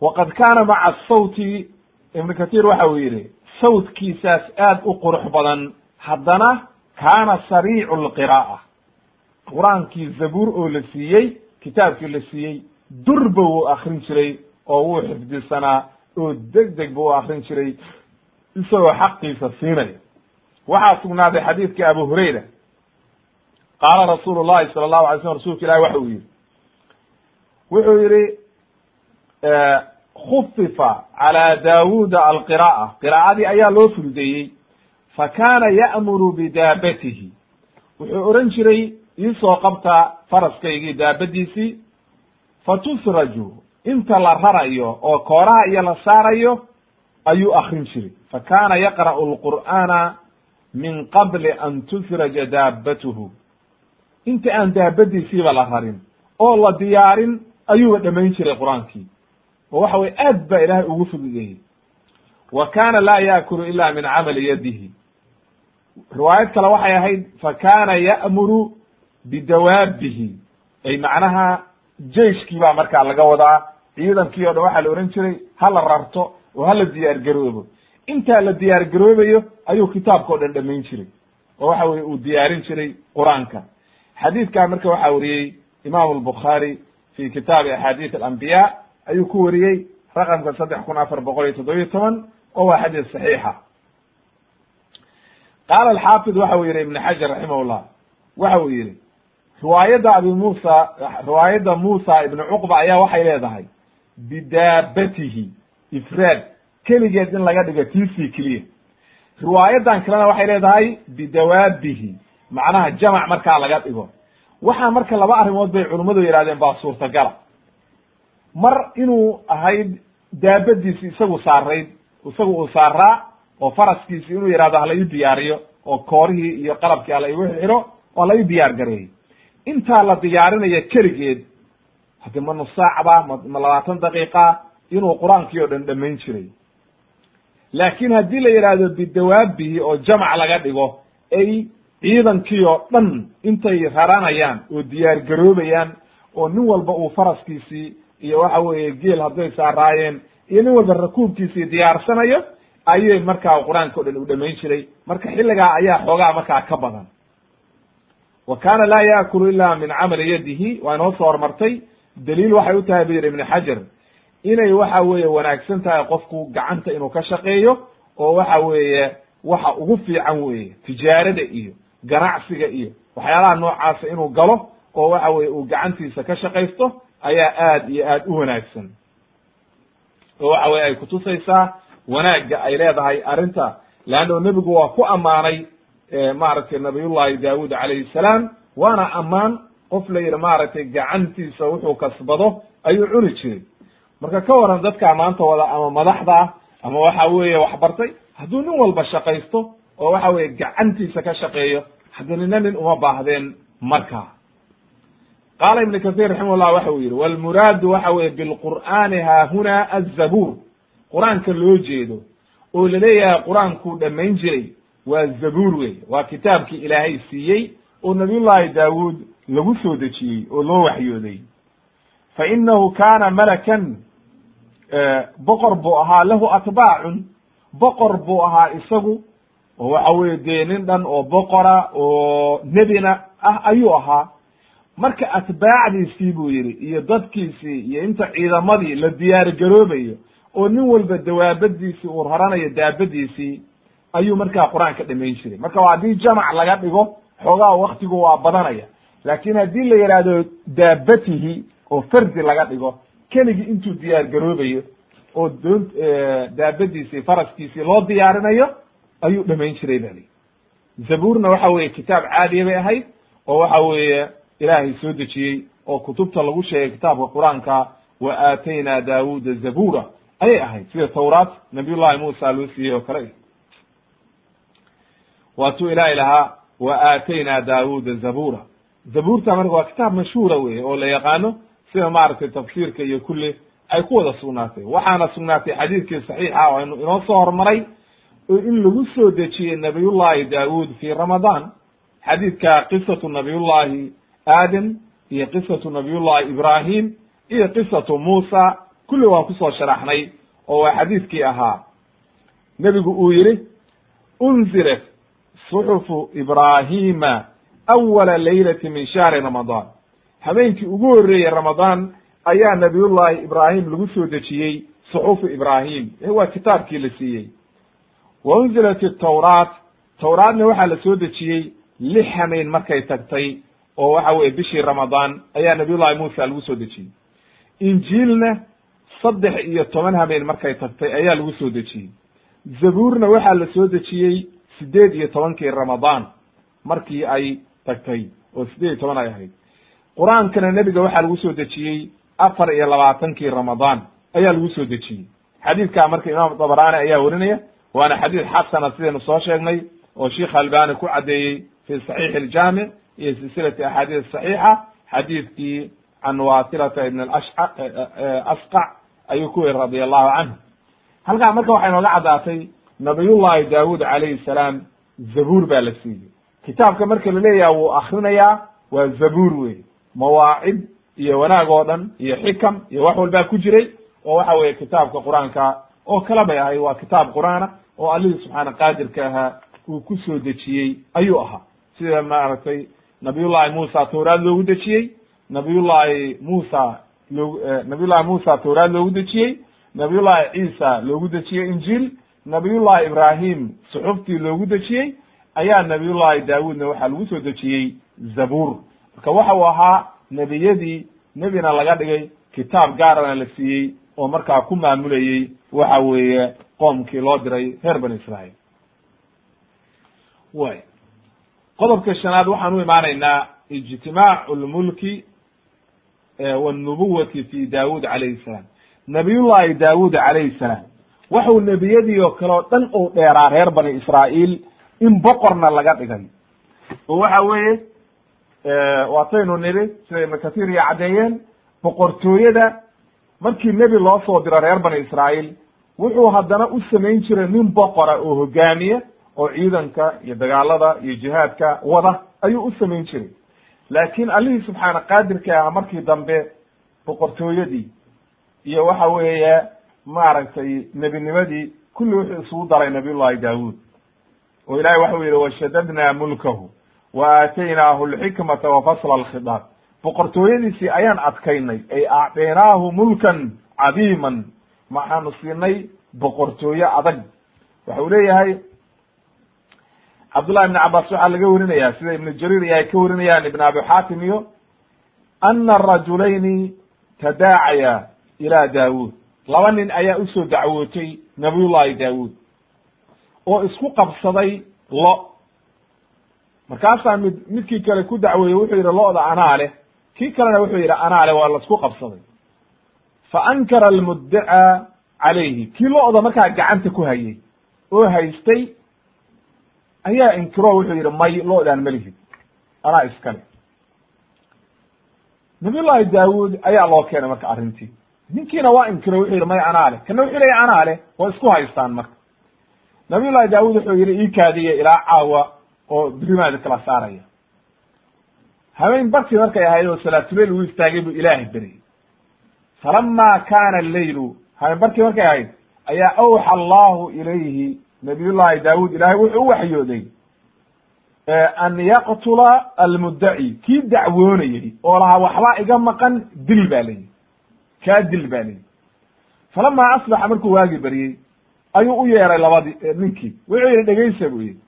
Waqad kaana maca sawti ibn kathir waxa uu yihi sawtkiisaas aad u qurux badan haddana kaana sariicu lqiraa'a. Qur'aankii zabuur oo la siiyey kitaabkii la siiyey durba wuu akrin jiray oo wuu xifdisanaa oo deg deg buu akrin jiray isagoo xaqiisa siinaya. Waxaa sugnaaday xadiidkii abu hurayra. Qaala rasuulu llahi sala allahu alay slm rasulka ilahi waxa uu yihi wuxuu yihi khufifa calى daawuda alqira'a qiraa'adii ayaa loo fududeeyey fa kaana ya'muru bidaabatihi wuxuu oran jiray iisoo qabta faraskaygii daabadiisii fatusraju inta la rarayo oo kooraha iyo la saarayo ayuu akrin jiray fa kaana yaqra'u lqur'aana min qabli an tusraja daabatuhu inta aan daabadiisiiba la rarin oo la diyaarin ayuuba dhamayn jiray qur'aankii oo waxa weye aad baa ilaahay ugu fududeeyey wa kana laa yaakulu ila min camali yadihi. Riwaayad kale waxay ahayd fa kana ya'muru bidawaabihi. Ay macnaha jeiskii baa markaa laga wadaa ciidankii o dhan waxaa la ohan jiray hala rarto oo hala diyaar garoobo intaa la diyaar garoobayo ayuu kitaabka o dhan dhamayn jiray oo waxa weye uu diyaarin jiray qur'aanka. Xadiidkaa marka waxaa wariyey imam albukhaari fi kitaabi axaadiis alambiya ayuu ku wariyey raqamka saddex kun afar boqol iyo toddobiyo toban oo waa xadiis saxiixa. Qaala alxaafid waxa uu yihi ibn xajar raximah llah waxa uu yihi riwaayadda abi muusa riwaayadda muusa ibnu cuqba ayaa waxay leedahay bidaabatihi ifraad keligeed in laga dhigo tiisii keliya. Riwaayadan kalena waxay leedahay bidawaabihi macnaha jamac markaa laga dhigo. Waxaa marka laba arrimood bay culimmadu yihahdeen baa suurtagala mar inuu ahayd daabadiisi isagu saarayd isagu uu saaraa oo faraskiisi inuu yihahdo hala ii diyaariyo oo koorihii iyo qalabkii hala igu xiro oo la ii diyaar gareeyey. Intaa la diyaarinayo keligeed haddi ma nus saacba ma labaatan daqiiqa inuu qur'aankii oo dhan dhamayn jiray. Laakiin haddii la yidhaahdo bidawaabihi oo jamac laga dhigo ay ciidankii oo dhan intay raranayaan oo diyaar garoobayaan oo nin walba uu faraskiisii iyo waxa weeye geel hadday saaraayeen iyo nin walba rakuubkiisii diyaarsanayo ayay markaa qur'aanka o dhan u dhamayn jiray. Marka xilligaa ayaa xoogaa markaa ka badan. Wa kana laa yaakulu ila min camali yadihi waa inoo soo hormartay. Daliil waxay u tahay bu yidhi ibn xajar inay waxa weeye wanaagsan tahay qofku gacanta inuu ka shaqeeyo oo waxa weeye waxa ugu fiican weeye tijaarada iyo ganacsiga iyo waxyaalaha noocaasa inuu galo oo waxa weye uu gacantiisa ka shaqaysto ayaa aad iyo aad u wanaagsan. Oo waxa weye ay kutusaysaa wanaagga ay leedahay arrinta leanno nebigu waa ku ammaanay maaragtay nabiyullahi daawud calayhi salaam waana ammaan qof la yidhi maaragtay gacantiisa wuxuu kasbado ayuu cuni jiray. Marka ka waran dadkaa maanta wada ama madaxda ah ama waxa weeye wax bartay hadduu nin walba shaqaysto oo waxa weye gacantiisa ka shaqeeyo haddi nina nin uma baahdeen markaa qaala ibn kathir raximahullah waxa uu yihi walmuraadu waxa weye bilqur'aani haahuna azabuur qur'aanka loo jeedo oo la leeyahay qur'aankuu dhamayn jiray waa zabuur wey waa kitaabkii ilaahay siiyey oo nabiyullahi daawuud lagu soo dejiyey oo loo waxyooday. Fa inahu kana malakan boqor buu ahaa lahu atbaacun boqor buu ahaa isagu oo waxa weye dee nin dhan oo boqora oo nebina ah ayuu ahaa marka atbaacdiisii buu yidhi iyo dadkiisii iyo inta ciidamadii la diyaar garoobayo oo nin walba dawaabadiisii uu raranayo daabadiisii ayuu markaa qur'aanka dhamayn jiray. Marka haddii jamac laga dhigo xoogaa waktigu waa badanaya. Laakin haddii la yidhaahdo daabatihi oo fardi laga dhigo keligii intuu diyaar garoobayo oo doon daabadiisii faraskiisii loo diyaarinayo ayuu dhamayn jiray ba li zabuurna waxa weye kitaab caadiya bay ahayd oo waxa weeye ilaahay soo dejiyey oo kutubta lagu sheegay kitaabka qur'aanka wa aatayna daawuda zabura ayay ahayd sida tawraat nabiy llahi muusa loo siiyey oo kale waatuu ilaahay lahaa wa aatayna daawuda zabura zabuurta marka waa kitaab mashhuura weye oo la yaqaano sida maaragtay tafsiirka iyo kulli ay ku wada sugnaatay waxaana sugnaatay xadiidkii saxiixa oo inu inoo soo hormaray oo in lagu soo dejiyey nabiyullahi daawud fi ramadaan xadiidka qisatu nabiyullahi aadam iyo qisatu nabiyullahi ibrahim iyo qisatu muusa kulli waan ku soo sharaxnay oo waa xadiidkii ahaa. Nebigu uu yihi unzirat suxufu ibrahima awala laylati min shahri ramadaan habeenkii ugu horreeyey ramadaan ayaa nabiyullahi ibraahim lagu soo dejiyey suxufu ibraahim waa kitaabkii la siiyey. Wa unzilat itawraat tawraatna waxaa la soo dejiyey lix hameyn markay tagtay oo waxa weye bishii ramadaan ayaa nabiyullahi muusa lagu soo dejiyey. Injiilna saddex iyo toban hameyn markay tagtay ayaa lagu soo dejiyey. Zabuurna waxaa la soo dejiyey sideed iyo tobankii ramadaan markii ay tagtay oo sideed iyo toban ay ahayd. Qur'aankana nebiga waxaa lagu soo dejiyey afar iyo labaatankii ramadaan ayaa lagu soo dejiyey. Xadiidkaa marka imaam dabaraani ayaa werinaya waana xadiid xasana sidaynu soo sheegnay oo sheikh albani ku caddeeyey fi saxiixi iljaamic iyo silsilati axaadiis saxiixa xadiidkii can wasilata ibn asqac ayuu ku weri radi allahu canhu halkaa marka waxay nooga caddaatay nabiyullahi daawud calayhi salaam zabuur baa la siiyey. Kitaabka marka laleeyaha wuu akrinayaa waa zabuur wey mawaacid iyo wanaag oo dhan iyo xikam iyo wax walbaa ku jiray oo waxa weye kitaabka qur'aanka oo kala bay ahay waa kitaab qur'aana oo allihii subxaana qaadirka ahaa uu ku soo dejiyey ayuu ahaa. Sida maaragtay nabiyullahi muusa tawraad loogu dejiyey. Nabiyullahi muusa loo nabiyullahi muusa tawraad loogu dejiyey. Nabiyullahi ciisa loogu dejiyey injiil. Nabiyullahi ibrahim suxuftii loogu dejiyey. Ayaa nabiyullahi daawuudna waxaa lagu soo dejiyey zabuur. Marka waxa uu ahaa nebiyadii nebina laga dhigay kitaab gaarana la siiyey oo markaa ku maamulayey waxa weeye qoomkii loo diray reer bani israail way qodobka shanaad waxaan u imaanaynaa ijtimaacu lmulki wاnubuwati fi daawud calayhi salaam. Nabiyullahi daawud calayhi salaam. Waxuu nebiyadii oo kale oo dhan uu dheeraa reer bani israa'iil in boqorna laga dhigay. Oo waxa weeye waataynu nidhi sida ibnu kathiir iyo caddeeyeen boqortooyada markii nebi loo soo diro reer bani israa'iil wuxuu haddana u samayn jiray nin boqora oo hogaamiya oo ciidanka iyo dagaalada iyo jihaadka wada ayuu u samayn jiray. Laakiin allihii subxaana qaadirka ah markii dambe boqortooyadii iyo waxa weeye maaragtay nebinimadii kulli wuxuu isugu daray nabiyullahi daawuud. Oo ilahay waxau yihi washadadna mulkahu wa aataynaahu alxikmata wa fasla alkhidaab boqortooyadiisii ayaan adkaynay ay acdaynaahu mulkan cadiiman maxaanu siinay boqortooye adag. Waxa uu leeyahay cabdullahi ibn cabbaas waxaa laga warinaya sida ibnu jariir iyo ay ka warinayaan ibn abi xaatim iyo ana rajulayni tadaacaya ila daawuud. Laba nin ayaa u soo dacwootay nabiyullahi daawuud oo isku qabsaday lo. Markaasaa mid midkii kale ku dacweeyey wuxuu yidhi lo'da anaa leh. Kii kalena wuxuu yidhi anaa leh waa la isku qabsaday. Fa ankara almuddacaa calayhi. Kii lo'da markaa gacanta ku hayay oo haystay ayaa inkiro wuxuu yidhi may lo'daan ma lihid. Anaa iskale. Nabiyullahi daawuud ayaa loo keenay marka arrintii. Ninkiina waa inkiro wuxuu yidhi may anaa leh. Kana wuxuu leeyahy anaa leh. Waa isku haystaan marka. Nabiyullahi daawuud wuxuu yidhi ii kaadiya ilaa caawa oo birimaada kala saaraya. Habeen barkii markay ahayd oo salaatuleyl uu istaagay buu ilaahay beryey falama kana alleylu habeen barkii markay ahayd ayaa awxa allahu ilayhi nabiyullahi daawud ilahay wuxuu u waxyooday an yaqtula almuddaci kii dacwoonayey oo lahaa waxbaa iga maqan dil baa layihi kaa dil baa layihi falamaa asbaxa markuu waagi beryey ayuu u yeeray labadii ninkii. Wuxuu yihi dhegaysa buu yihi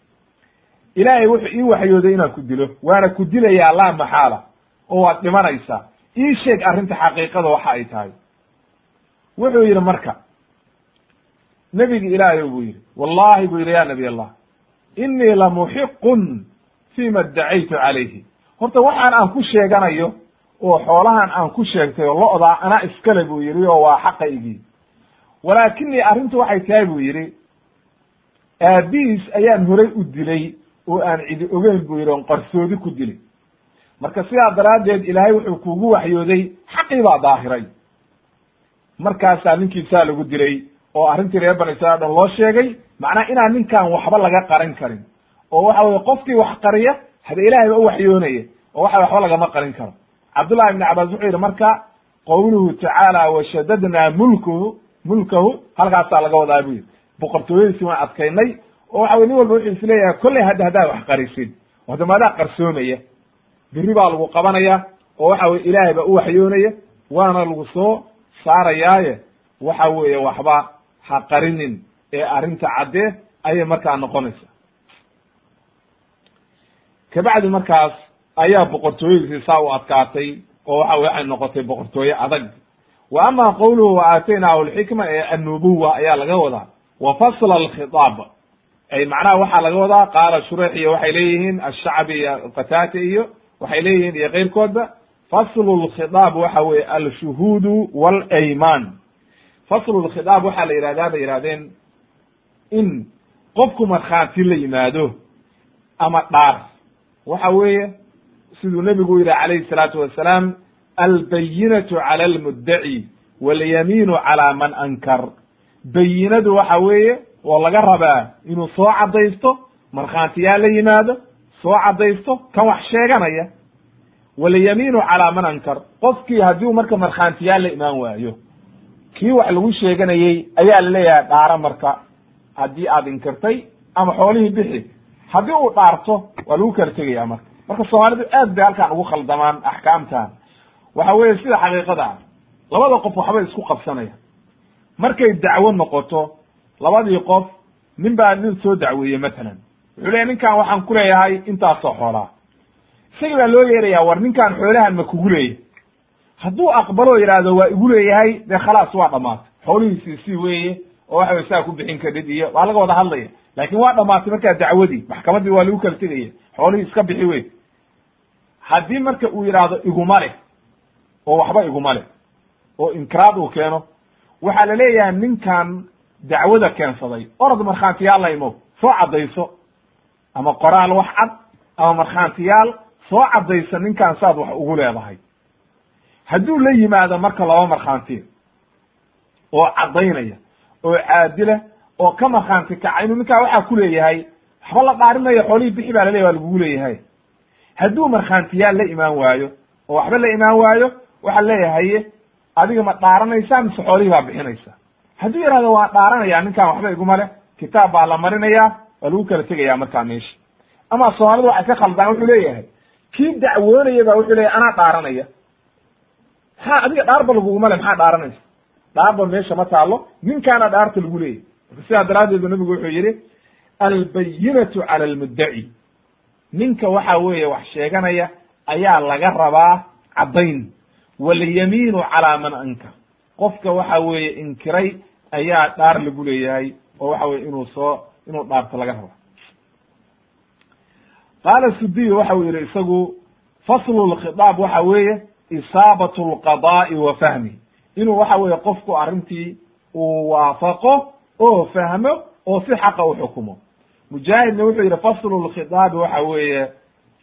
ilaahay wuxuu ii waxyooday inaan ku dilo waana ku dilayaa laa maxaala oo waad dhimanaysaa. Ii sheeg arrinta xaqiiqada waxa ay tahay. Wuxuu yidhi marka nebigi ilaahay buu yidhi wallahi buu yidhi ya nabiy allah inii lamuxiqun fima iddacaytu calayhi. Horta waxaan aan ku sheeganayo oo xoolahan aan ku sheegtay oo lo'daa anaa iskale buu yidhi oo waa xaqaygii. Walaakinii arrintu waxay tahay buu yidhi aabihiis ayaan horay u dilay oo aan cidi ogeyn buu yidhi on qarsoodi ku dilay. Marka sidaa daraaddeed ilaahay wuxuu kugu waxyooday xaqii baa daahiray. Markaasaa ninkiisaa lagu dilay oo arrintii reer bani israil dhan loo sheegay macnaha inaan ninkaan waxba laga qarin karin. oo waxa weye qofkii wax qariya hada ilahay ba u waxyoonaya oo waxa waxba lagama qarin karo. Cabdullahi ibni cabaas wuxuu yidhi marka qowluhu tacaala washadadnaa mulkuhu mulkahu halkaasaa laga wadaa bu yidhi. Boqortooyadiisi waan adkaynay oo waxa wey nin walba wuxuu is leeyahay kolley hadda haddaa wax qarisid hadda maadaa qarsoomaya biri baa lagu qabanaya oo waxa weye ilaahay baa u waxyoonaya waana lagu soo saarayaaye. Waxa weeye waxba ha qarinin ee arrinta caddee ayay markaa noqonaysa kabacdi markaas ayaa boqortooyadiisii saa u adkaatay oo waxa waxay noqotay boqortooye adag. Wa ama qowluhu wa aataynaahu alxikma ee annubuwa ayaa laga wadaa. Wa fasla alkhitaab. Ay macnaha waxaa laga wadaa qaala shureix iyo waxay leeyihiin ashacbi iyo qataate iyo waxay leeyihiin iyo keyrkoodba faslu lkhitaab waxa weye alshuhuudu walayman faslu lkhitaab waxaa la yihahdaa bay yihahdeen in qofku markhaati la yimaado ama dhaar. Waxa weeye siduu nebigu yihi calayhi salaatu wasalaam albayinatu cala almuddaci walyamiinu cala man ankar. Bayinadu waxa weeye oo laga rabaa inuu soo caddaysto markhaantiyaa la yimaado soo caddaysto kan wax sheeganaya. Walyamiinu calaa man ankar. Qofkii haddii uu marka markhaantiyaa la imaan waayo kii wax lagu sheeganayey ayaa la leeyahay dhaaro marka haddii aad inkirtay ama xoolihii bixi haddii uu dhaarto waa lagu kala tegaya marka. Marka soomaalidu aad bay halkaan ugu khaldamaan axkaamtan waxa weeye sida xaqiiqada ah labada qof waxbay isku qabsanaya markay dacwo noqoto labadii qof nin baa nin soo dacweeyey matalan wuxuu leeyahy ninkan waxaan ku leeyahay intaasoo xoolaa. Isagii baa loo yeerayaa war ninkaan xoolahan ma kugu leeyahay hadduu aqbaloo yidhaahdo waa igu leeyahay dee khalaas waa dhamaatay xoolihiisii si weeye oo waxa way saa ku bixin kadhid iyo waa laga wada hadlaya. Laakin waa dhamaatay markaa dacwadii maxkamaddii waa lagu kala tegaya xoolihii iska bixi wey haddii marka uu yidhaahdo iguma leh oo waxba iguma leh oo inkiraad uu keeno waxaa la leeyahay ninkan dacwada keensaday. Orod markhaantiyaal la imo soo caddayso ama qoraal wax cad ama markhaantiyaal soo caddaysa ninkan saad wax ugu leedahay hadduu la yimaado marka laba markhaanti oo caddaynaya oo caadila oo ka markhaanti kaca inuu ninkaa waxaa ku leeyahay waxba la dhaarinayo xoolihii bixi baa laleyahy waa lagugu leeyahay. Hadduu markhaantiyaal la imaan waayo oo waxba la imaan waayo waxaa leeyahay adiga ma dhaaranaysaa mise xoolihii baa bixinaysa hadduu yihahdo waan dhaaranaya ninkan waxba iguma leh kitaab baa la marinayaa waa lagu kala tegaya markaa meesha ama soomaalidu waxay ka khaldaan wuxuu leeyahay kii dacwoonaya ba wuxuu leeyahy anaa dhaaranaya maxaa adiga dhaarba laguguma le maxaa dhaaranaysa? Dhaarba meesha ma taalo ninkaana dhaarta lagu leeyahy marka sidaa daraaddeed bu nabigu wuxuu yihi albayinatu cala almuddaci. Ninka waxa weeye wax sheeganaya ayaa laga rabaa caddayn. Walyamiinu calaa man ankar qofka waxa weeye inkiray ayaa dhaar lagu leeyahay oo waxa weye inuu soo inuu dhaarto laga raba qaala sudiy waxa uu yihi isagu faslu lkhitaab waxa weeye isaabat lqada'i wa fahmi inuu waxa weeye qofku arrintii uu waafaqo oo fahmo oo si xaqa u xukumo mujaahidna wuxuu yihi faslu lkhitaabi waxa weeye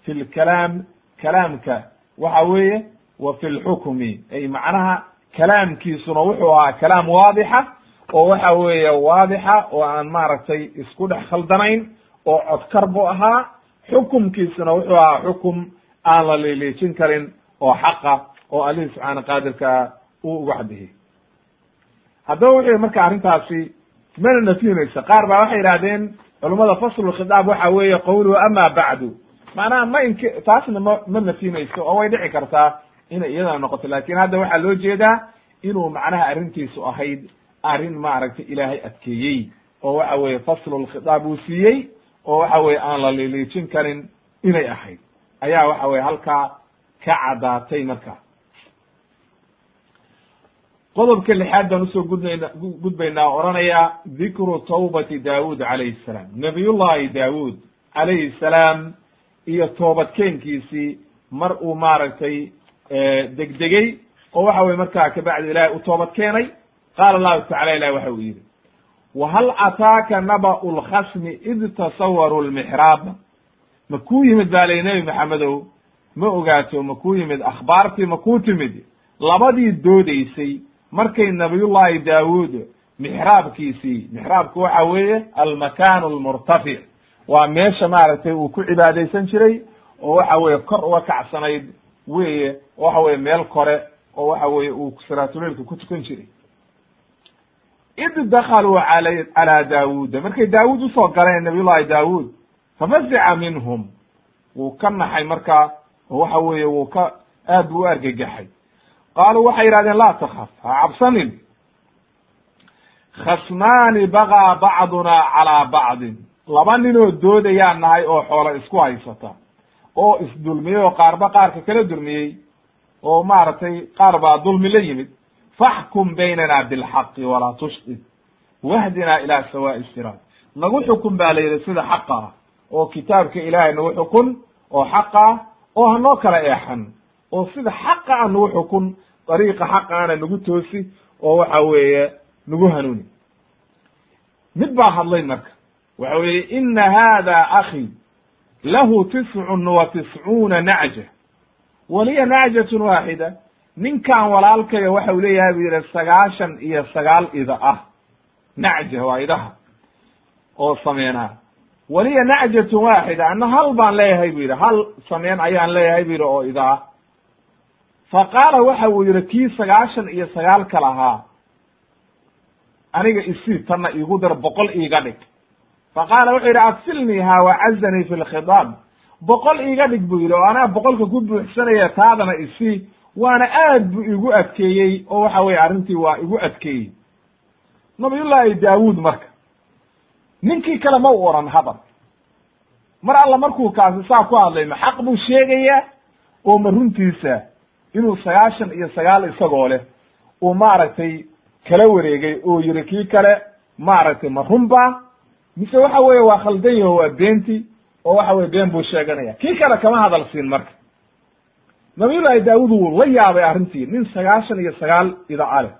fi lkalaam kalaamka waxa weeye wa fi lxukmi ay macnaha kalaamkiisuna wuxuu ahaa kalaam waadixa oo waxa weeye waadixa oo aan maaragtay isku dhex khaldanayn oo codkar bu ahaa xukumkiisuna wuxuu ahaa xukum aan la liiliijin karin oo xaqa oo alihi subxaana qaadirkaa uu uga cadihiyey haddaba wuxuu marka arrintaasi mana nafyinaysa qaar baa waxay yidhahdeen culummada faslulkhitaab waxa weeye qowluhu ama bacdu. Macnaha ma ink taasna ma ma nafyinayso oo way dhici kartaa inay iyadana noqoto. Lakin hadda waxaa loo jeedaa inuu macnaha arrintiisu ahayd arrin maaragtay ilaahay adkeeyey oo waxa weeye faslulkhitaab uu siiyey oo waxa weye aan la liliijin karin inay ahayd. Ayaa waxa weye halkaa ka caddaatay marka. Qodobka lixaad baan u soo gudnayna gudbaynaa o odhanaya dikru tawbati daawud calayhi salaam. Nabiyullahi daawud calayhi salaam iyo toobadkeenkiisii mar uu maaragtay degdegey oo waxa weye markaa kabacdi ilahay u toobad qaala allahu tacala ilahi waxa uu yidhi wahal ataaka naba'u lkhasmi id tasawaruu lmixraaba ma kuu yimid baa lay nebi maxamedow ma ogaato ma kuu yimid akhbaartii ma kuu timid. Labadii doodaysay markay nabiyullahi daawuud mixraabkiisii mixraabku waxa weeye almakan almurtafic waa meesha maaragtay uu ku cibaadaysan jiray oo waxa weeye kor uga kacsanayd weye waxa weye meel kore oo waxa weye uu salaatuleilka ku tukan jiray. Id dakaluu ala calaa daawuuda markay daawuud u soo galeen nabiyullahi daawuud fafazica minhum. Wuu ka naxay markaa oo waxa weeye wuu ka aad buu u argagaxay. Qaaluu waxay yidhahdeen laa takaf ha cabsanin. Khasmaani bagaa bacduna calaa bacdin. Laba ninoo doodayaan nahay oo xoolo isku haysata oo isdulmiyey oo qaarba qaarka kala dulmiyey oo maaragtay qaar baa dulmi la yimid. Faxkum baynana bilxaqi walaa tushqid wahdinaa ilaa sawaa'i siraat. Nagu xukun baa la yidhi sida xaqa ah oo kitaabka ilaahay nagu xukun oo xaqa ah oo hanoo kala eexan oo sida xaqa a nagu xukun dariiqa xaqaana nagu toosi oo waxa weeye nagu hanuuni. Mid baa hadlay marka waxa weeye ina hada akhi lahu tiscun wa tiscuuna nacja waliya nacjatun waaxida ninkan walaalkaya waxa u leeyahay bu yidhi sagaashan iyo sagaal ida ah. Nacja waa idaha oo sameynaa waliya nacjatun waaxida ana hal baan leeyahay bu yidhi hal sameen ayaan leeyahay bu yidhi oo ida ah fa qaala waxa uu yihi kii sagaashan iyo sagaalka lahaa aniga isii tanna iigu dar boqol iiga dhig. Fa qaala wuxuu yidhi adsilniiha wacazanii fi lkhitaab. Boqol iiga dhig buu yidhi oo anaa boqolka ku buuxsanaya taadana isii waana aad buu igu adkeeyey. Oo waxa weye arrintii waa igu adkeeyey. Nabiyullaahi daawuud marka ninkii kale ma u oran hadal. Mar alla markuu kaasi saa ku hadlay ma xaq buu sheegayaa? Oo ma runtiisa inuu sagaashan iyo sagaal isagoo leh uu maaragtay kala wareegay oo yiri kii kale maaragtay ma runba mise waxa weeye waa khaldan yaho waa beenti oo waxa weye been buu sheeganaya. Kii kale kama hadal siin marka. Nabiyullaahi daawud wuu la yaabay arrintii nin sagaashan iyo sagaal idaa leh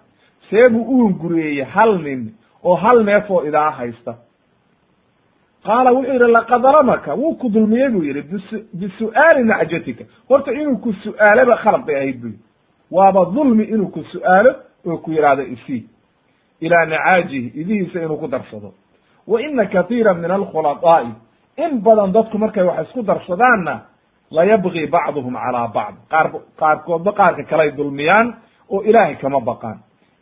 see buu u hal nin oo hal neef oo idaa haysta qaala wuxuu yidhi laqad dalamaka wuu ku dulmiyey buu yidhi bis bisu'aali nacjatika. Horta inuu ku su'aalaba khalad bay ahayd bu yidhi. Waaba dulmi inuu ku su'aalo oo ku yidhaahdo isii. Ilaa nacaajihi idihiisa inuu ku darsado. Wa ina katiira min alkhulaqaa'i. In badan dadku markay wax isku darsadaanna layabgi bacduhum calaa bacd. Qaar qaarkoodba qaarka kale ay dulmiyaan oo ilaahay kama baqaan.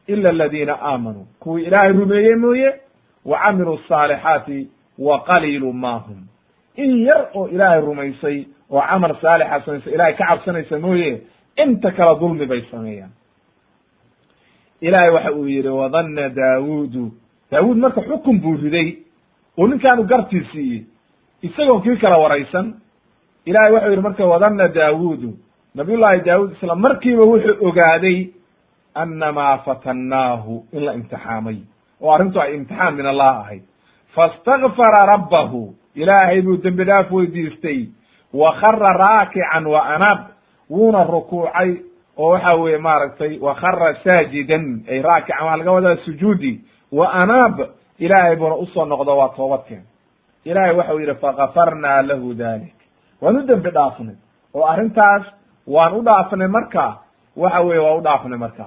Ila aladiina aamanuu kuwii ilaahay rumeeye mooye wa camiluu asaalixaati wa qaliilu ma hum. In yar oo ilaahay rumaysay oo camal saalixa samaysay ilahay ka cabsanaysa mooye inta kale dulmi bay sameeyaan. Ilaahay waxa uu yidhi wadanna daawuudu. Daawuud marka xukun buu riday oo ninkaanu gartii siiyey isagoo kii kala waraysan ilahay waxau yidhi marka wadanna daawuudu. Nabiyullaahi daawuud isla markiiba wuxuu ogaaday annamaa fatannaahu in la imtixaamay. Oo arrintu ay imtixaan min allah ahayd fastakfara rabbahu ilaahay buu dembi dhaaf weydiistay wa khara raakican wa anab wuuna rukuucay oo waxa weeye maaragtay wa khara saajidan ay raakican waxaa laga wadaa sujuudi wa anaab ilaahay buuna u soo noqdo waa toobadkeen ilahay waxau yidhi fakafarnaa lahu dalik waan u dembi dhaafnay oo arrintaas waan u dhaafnay marka waxa weye waan u dhaafnay marka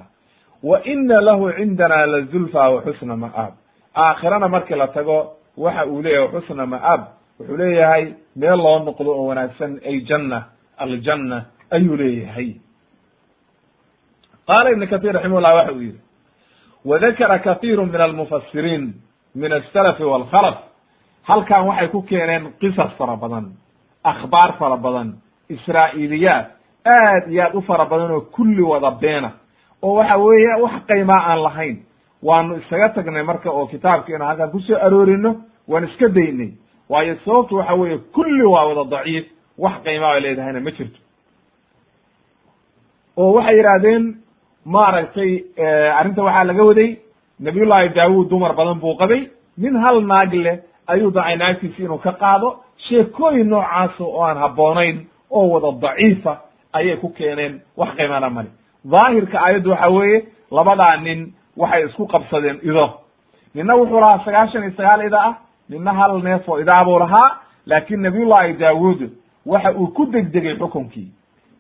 wa ina lahu cindana lazulfa wa xusna ma'aab aakhirana markii la tago waxa uu leeyahay xusna ma'aab. Wuxuu leeyahay meel loo noqdo oo wanaagsan ay janna aljanna ayuu leeyahay. Qaala ibn katir raximahullah waxa uu yihi wadakara kathiiru min almufasiriin min asalafi walkhalaf. Halkan waxay ku keeneen qisas fara badan akhbaar fara badan israa'iiliyaat aad iyo aad u fara badan oo kulli wada beena. Oo waxa weeye wax qaymaa aan lahayn waanu isaga tagnay marka oo kitaabkiina halkaan ku soo aroorino waan iska daynay. Waayo sababtu waxa weeye kulli waa wada daciif. Wax qaymaa ay leedahayna ma jirto. Oo waxay yidhaahdeen maaragtay arrinta waxaa laga waday nabiyullaahi daawud dumar badan buu qabay nin hal naag leh ayuu dacay naagtiisi inuu ka qaado. Sheekooyin noocaasa oo aan habboonayn oo wada daciifa ayay ku keeneen wax qiimana male. Daahirka aayaddu waxa weeye labadaa nin waxay isku qabsadeen ido. Ninna wuxuu lahaa sagaashan iyo sagaal ida ah ninna hal neef oo idaa buu lahaa laakin nabiyullaahi daawud waxa uu ku degdegay xukunkii.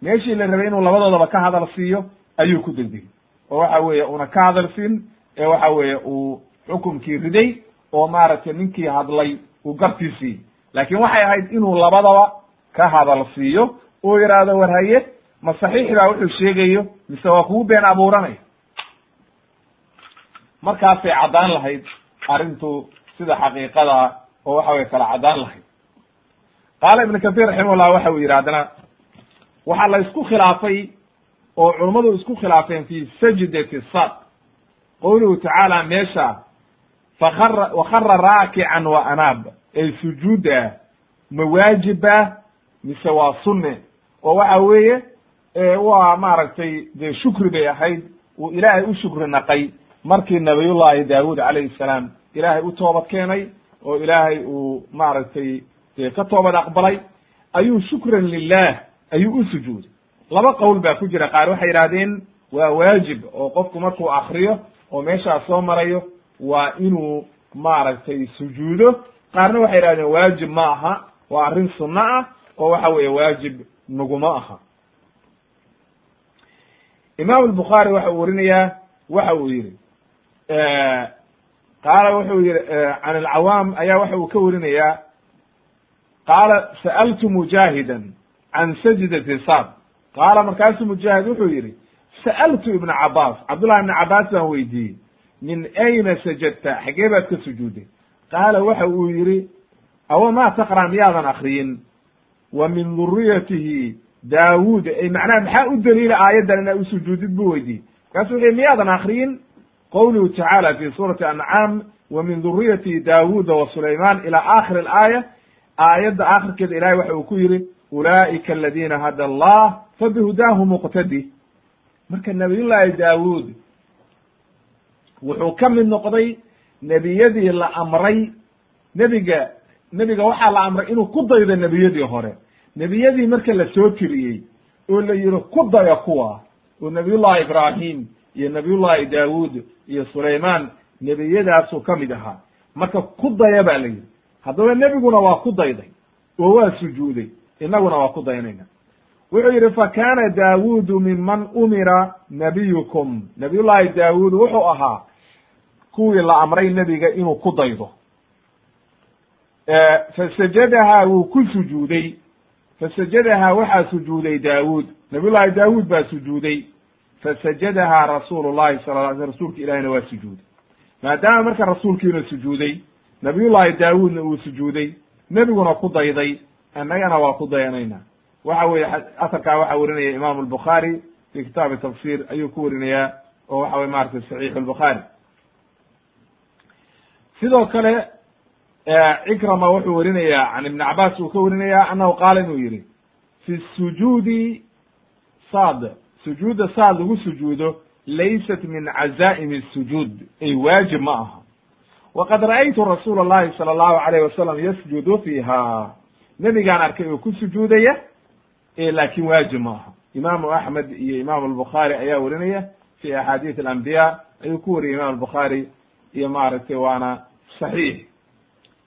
Meeshii la rabay inuu labadoodaba ka hadal siiyo ayuu ku degdegay. Oo waxa weeye una ka hadal siin ee waxa weeye uu xukunkii riday oo maaragtay ninkii hadlay uu gartii siiyey laakiin waxay ahayd inuu labadaba ka hadal siiyo oo yidhaahdo war haye ma saxiix baa wuxuu sheegayo mise waa kugu been abuuranaya markaasay caddaan lahayd arrintu sida xaqiiqada oo waxa weye kala caddaan lahayd. Qaala ibnu kathir raximahullah waxa uu yidhi haddana waxaa la isku khilaafay oo culummadu isku khilaafeen fi sajdati sad. Qowluhu tacaala meesha fakara wakara raakican wa anaab ay sujuuda ma waajiba mise waa sunne. Oo waxa weeye waa maaragtay dee shukri bay ahayd uu ilaahay u shukri naqay markii nabiyullahi daawud calayhi salaam ilaahay u toobad keenay oo ilaahay uu maaragtay dee ka toobad aqbalay ayuu shukran lilah ayuu u sujuuday. Laba qowl baa ku jira qaar waxay yidhahdeen waa waajib oo qofku markuu akriyo oo meeshaas soo marayo waa inuu maaragtay sujuudo. Qaarna waxay yidhahdeen waajib ma aha waa arrin sunno ah oo waxa weeye waajib naguma aha. Imaam albukhaari waxa uu warinayaa waxa uu yihi qaala wuxuu yihi can alcawaam ayaa waxa uu ka warinayaa. Qaala sa'altu mujaahidan can sajdati sad qaala markaasuu mujaahid wuxuu yihi sa'altu ibna cabaas cabdullahi ibna cabaas baan weydiiyey min ayna sajadta? Xagee baad ka sujuuday qaala waxa uu yihi awa ma taqra miyaadan akriyin wa min duriyatihi daawuud. Ay macnaha maxaa u daliila aayaddan inaa u sujuudid weydiiyey. Markaasu wuxu miyaadan akriyin qowluhu tacaala fi suurati ancaam wa min duriyati daawuuda wa sulayman ila akhiri alaaya aayadda akhirkeeda ilahay waxa uu ku yidhi ulaa'ika aladiina hada allah fabihudaahu muqtadi marka nabiyullaahi daawuud wuxuu ka mid noqday nebiyadii la amray nebiga nebiga waxaa la amray inuu ku daydo nebiyadii hore nebiyadii marka la soo tiriyey oo la yihi ku daya kuwa oo nabiyullahi ibraahim iyo nabiyullahi daawuud iyo sulaymaan nebiyadaasuu ka mid ahaa. Marka ku daya ba la yidhi. Haddaba nebiguna waa ku dayday oo waa sujuuday. Innaguna waa ku daynayna wuxuu yidhi fa kaana daawuudu minman umira nabiyukum. Nabiyullahi daawuud wuxuu ahaa kuwii la amray nebiga inuu ku daydo. Fasajadahaa wuu ku sujuuday. Fasajadahaa waxaa sujuuday daawuud. Nabiyullahi daawuud baa sujuuday fasajadahaa rasuulu llahi sala la sl rasuulka ilahina waa sujuuday maadaama marka rasuulkiina sujuuday nabiyullahi daawuudna uu sujuuday nebiguna ku dayday annagana waa ku dayanayna waxa weye asarkaa waxaa werinaya imaamu albukhaari fi kitaabi tafsir ayuu ku werinayaa oo waxa weye maratay saxiixu lbukhaari sidoo kale cikrama wuxuu werinayaa can ibni cabaas uu ka werinayaa annahu qaala inuu yihi fi sujuudi saad sujuudda saad lagu sujuudo laysat min cazaa'imi sujuud. Ay waajib ma aha. Waqad ra'aytu rasuula allahi sala allahu alayh wasalam yasjudu fiiha. Nebigaan arkay oo ku sujuudaya laakin waajib ma aha. Imaamu axmed iyo imaamu albukhaari ayaa werinaya fi axaadiis alambiya ayuu ku wariyay imam albukhaari iyo maaragtay waana saxiix.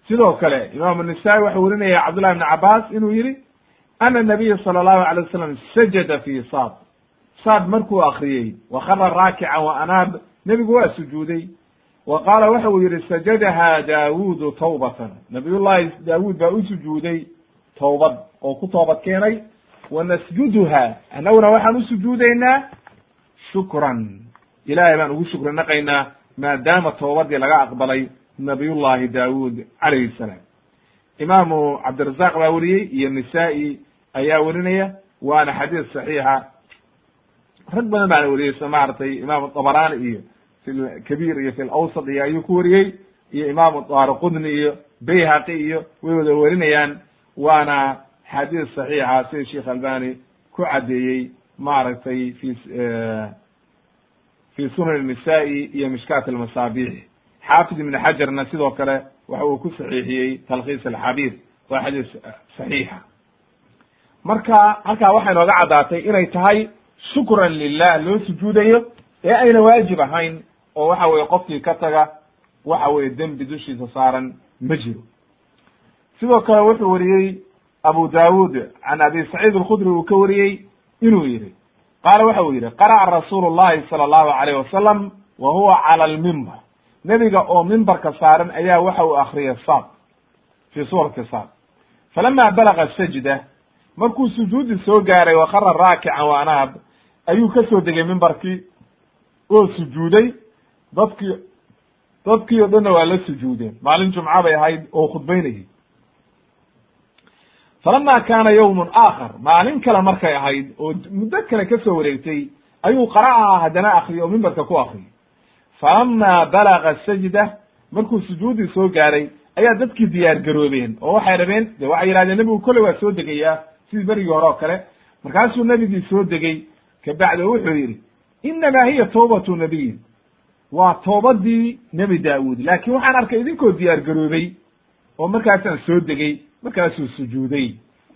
Sidoo kale imaamu nisaa'i waxau cabdullahi ibni cabaas inuu yihi ana nabiya sala allahu alay wasalam sajada fi saad saad markuu akriyey wakara raakican wa anaab nebigu waa sujuuday. Wa qaala waxa uu yihi sajadaha daawuudu tawbatan. Nabiyullahi daawuud baa u sujuuday towbad oo ku toobad keenay. Wa nasjuduha annaguna waxaan u sujuudaynaa shukran. Ilahay baan ugu shukri naqaynaa maadaama toobadii laga aqbalay nabiyullahi daawuud calayhi salaam. Imaamu cabdirazaq baa weriyey iyo nisaa'i ayaa werinaya waana xadiis saxiixa rag badan baana weriyey sida maaragtay imaamu dabaraani iyo fi lkabiir iyo fi lawsat iyo ayuu ku weriyey iyo imaamu daarqudni iyo bayhaqi iyo way wada werinayaan waana xadiis saxiixa sida sheekh albani ku caddeeyey maaragtay fi fi sunan nisa'i iyo mishkaat almasaabix. Xaafid ibn xajarna sidoo kale waxa uu ku saxiixiyey talkhiis alxabiir waa xadiis saxiixa. Marka halkaa waxay nooga caddaatay inay tahay shukran lilah loo sujuudayo ee ayna waajib ahayn oo waxa weye qofkii ka taga waxa weye dembi dushiisa saaran ma jiro. Sidoo kale wuxuu wariyey abu daawud can abi saciid alkhudri uu ka wariyey inuu yihi qaala waxa uu yihi qara'a rasuulu llahi sala allahu alayh wasalam wa huwa cala almimbar nebiga oo mimbarka saaran ayaa waxa uu akriyay saad fi suurati saad. Falama balaga sajda markuu sujuudi soo gaaray wakara raakican wa anaab ayuu ka soo degay mimbarkii oo sujuuday. Dadkii dadkii o dhanna waa la sujuudeen. Maalin jumca bay ahayd oo khudbaynayay. Falama kaana yawmun aakhar. Maalin kale markay ahayd oo muddo kale ka soo wareegtay ayuu qara'aha haddana akriyay oo mimbarka ku akriyay falama balaga sajda markuu sujuudii soo gaaray ayaa dadkii diyaar garoobeen oo waxay rabeen de waxay yihahdeen nebigu kolley waa soo degayaa sidii berigii hore oo kale. Markaasuu nebigii soo degey kabacdi wuxuu yidhi inamaa hiya tawbatu nabiyin waa toobadii nebi daawuud. Laakin waxaan arkay idinkoo diyaar garoobay oo markaasaan soo degey markaasuu sujuuday.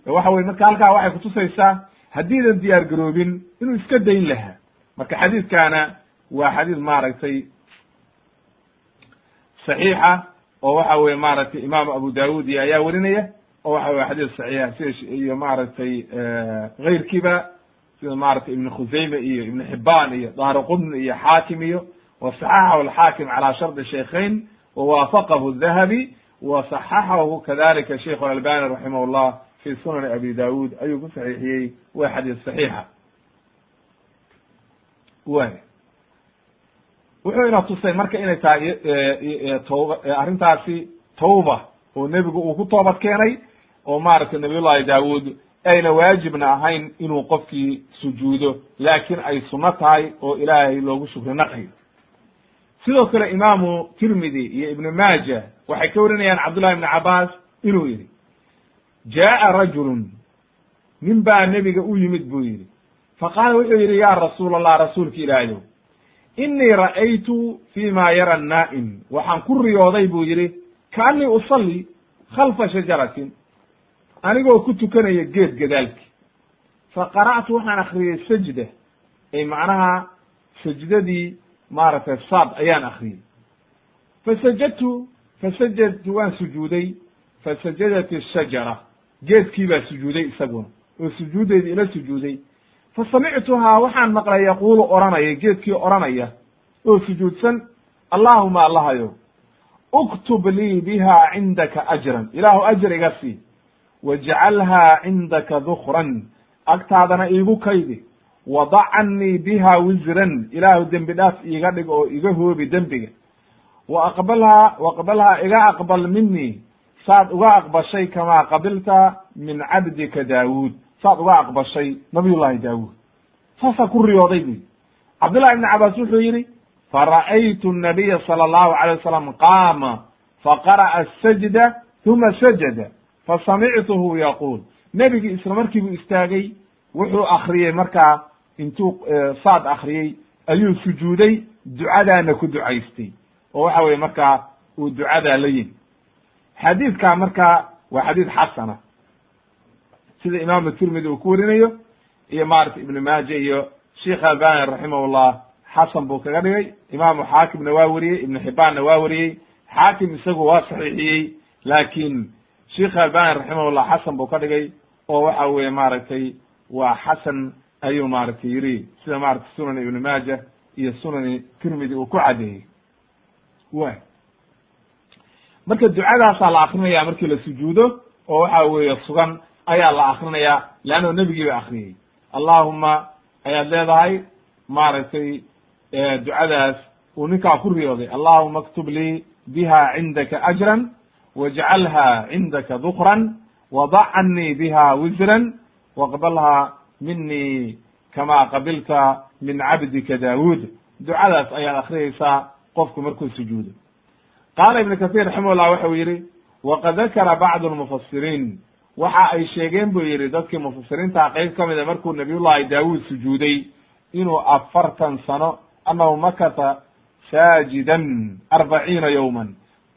Waxa weye marka halkaa waxay kutusaysaa haddiidan diyaar garoobin inuu iska dayn lahaa marka xadiidkaana waa xadiid maaragtay saxiixa oo waxa weye maaragtay imaam abu daawud iyo ayaa werinaya oo waxa weye xadiis saxiixa sida iyo maaragtay keyrkiiba sida maaragtay ibn khuseyme iyo ibn xibaan iyo dahro qudni iyo xaakim iyo wa saxaxahu alxaakim calaa shardi shaykhayn wawaafaqahu dahabi wa saxaxahu kadalika sheikh albani raximah llah fi sunani abi daud ayuu ku saxiixiyey waa xadiis saxiixa. Way wuxuu ina tusay marka inay tahay e, e, e, arrintaasi tawba oo nebigu uu ku toobad keenay oo maaragtay nabiyullahi daawud ayna waajibna ahayn inuu qofkii sujuudo laakin ay sunno tahay oo ilaahay loogu shukri naqayo sidoo kale imaamu tirmidi iyo ibnu maaja waxay ka warinayaan cabdullahi ibni cabaas inuu yihi jaa'a rajulun nin baa nebiga u yimid buu yidhi. Faqaala wuxuu yidhi ya rasuul allah rasuulka ilaahayow inii ra'aytu fi ma yara annaa'im. Waxaan ku riyooday buu yidhi kaanii usalli khalfa shajaratin anigoo ku tukanaya geed gadaalki fa qara'tu waxaan akriyey sajda. Ay macnaha sajdadii maaragtay saad ayaan akriyey fasajadtu fasajadtu waan sujuuday. Fasajadat ishajara geedkii baa sujuuday isaguna. Oo sujuuddeedi ila sujuuday. Fa samictuhaa waxaan maqlay yaquulu odhanaya geedkii odhanaya oo sujuudsan allaahuma allahayo uktub lii biha cindaka ajran. Ilaahu ajar iga sii wajcalhaa cindaka dukran agtaadana iigu kaydi. Wadac cannii biha wisran ilaahu dembi dhaaf iiga dhig oo iga hoobi dembiga. Wa aqbalhaa waqbalhaa iga aqbal minii saad uga aqbashay kamaa qabilta min cabdika daawuud. Saad uga aqbashay nabiyullahi daawuud. Saasaa ku riyooday bu cabdullahi ibni cabaas wuxuu yidhi fara'aytu nabiya sala allahu alay wasalam qaama faqara'a asajda uma sajada fasamictuhu yaquul nebigii isla markii buu istaagay wuxuu akriyey markaa intuu saad akriyey ayuu sujuuday ducadaana ku ducaystay oo waxa weye markaa uu ducadaa la yimi xadiidkaa markaa waa xadiid xasana sida imaamu tirmidi uu ku warinayo iyo maarata ibnu maaja iyo sheikh albani raximahullah xasan buu kaga dhigay imaamu xaakimna waa weriyey ibnu xibaanna waa weriyey xaakim isagu waa saxiixiyey laakiin sheikh albani raximahullah xasan buu ka dhigay oo waxa weye maaragtay waa xasan ayuu maaragtay yiri sida maratay sunan ibnu maaja iyo sunani tirmidi uu ku cadeeyey. Wa marka ducadaasaa la akrinaya markii la sujuudo oo waxa weeye sugan ayaa la akrinaya leanno nebigii ba akriyey allahuma ayaad leedahay maaragtay ducadaas uu ninkaa ku riyooday. Allahuma aktub lii biha cindaka ajran wajcalha cindaka dukran wadac cannii biha wisran waqbalha minii kama qabilta min cabdika daawuud ducadaas ayaad akriyaysaa qofku markuu sujuudo qaala ibnu kahiir raximahullah waxa uu yidhi waqad dakara bacdu lmufasiriin waxa ay sheegeen buu yidhi dadkii mufasiriintaa qeyb ka mida markuu nabiyullahi daawuud sujuuday inuu afartan sano annahu makata saajidan arbaciina yowman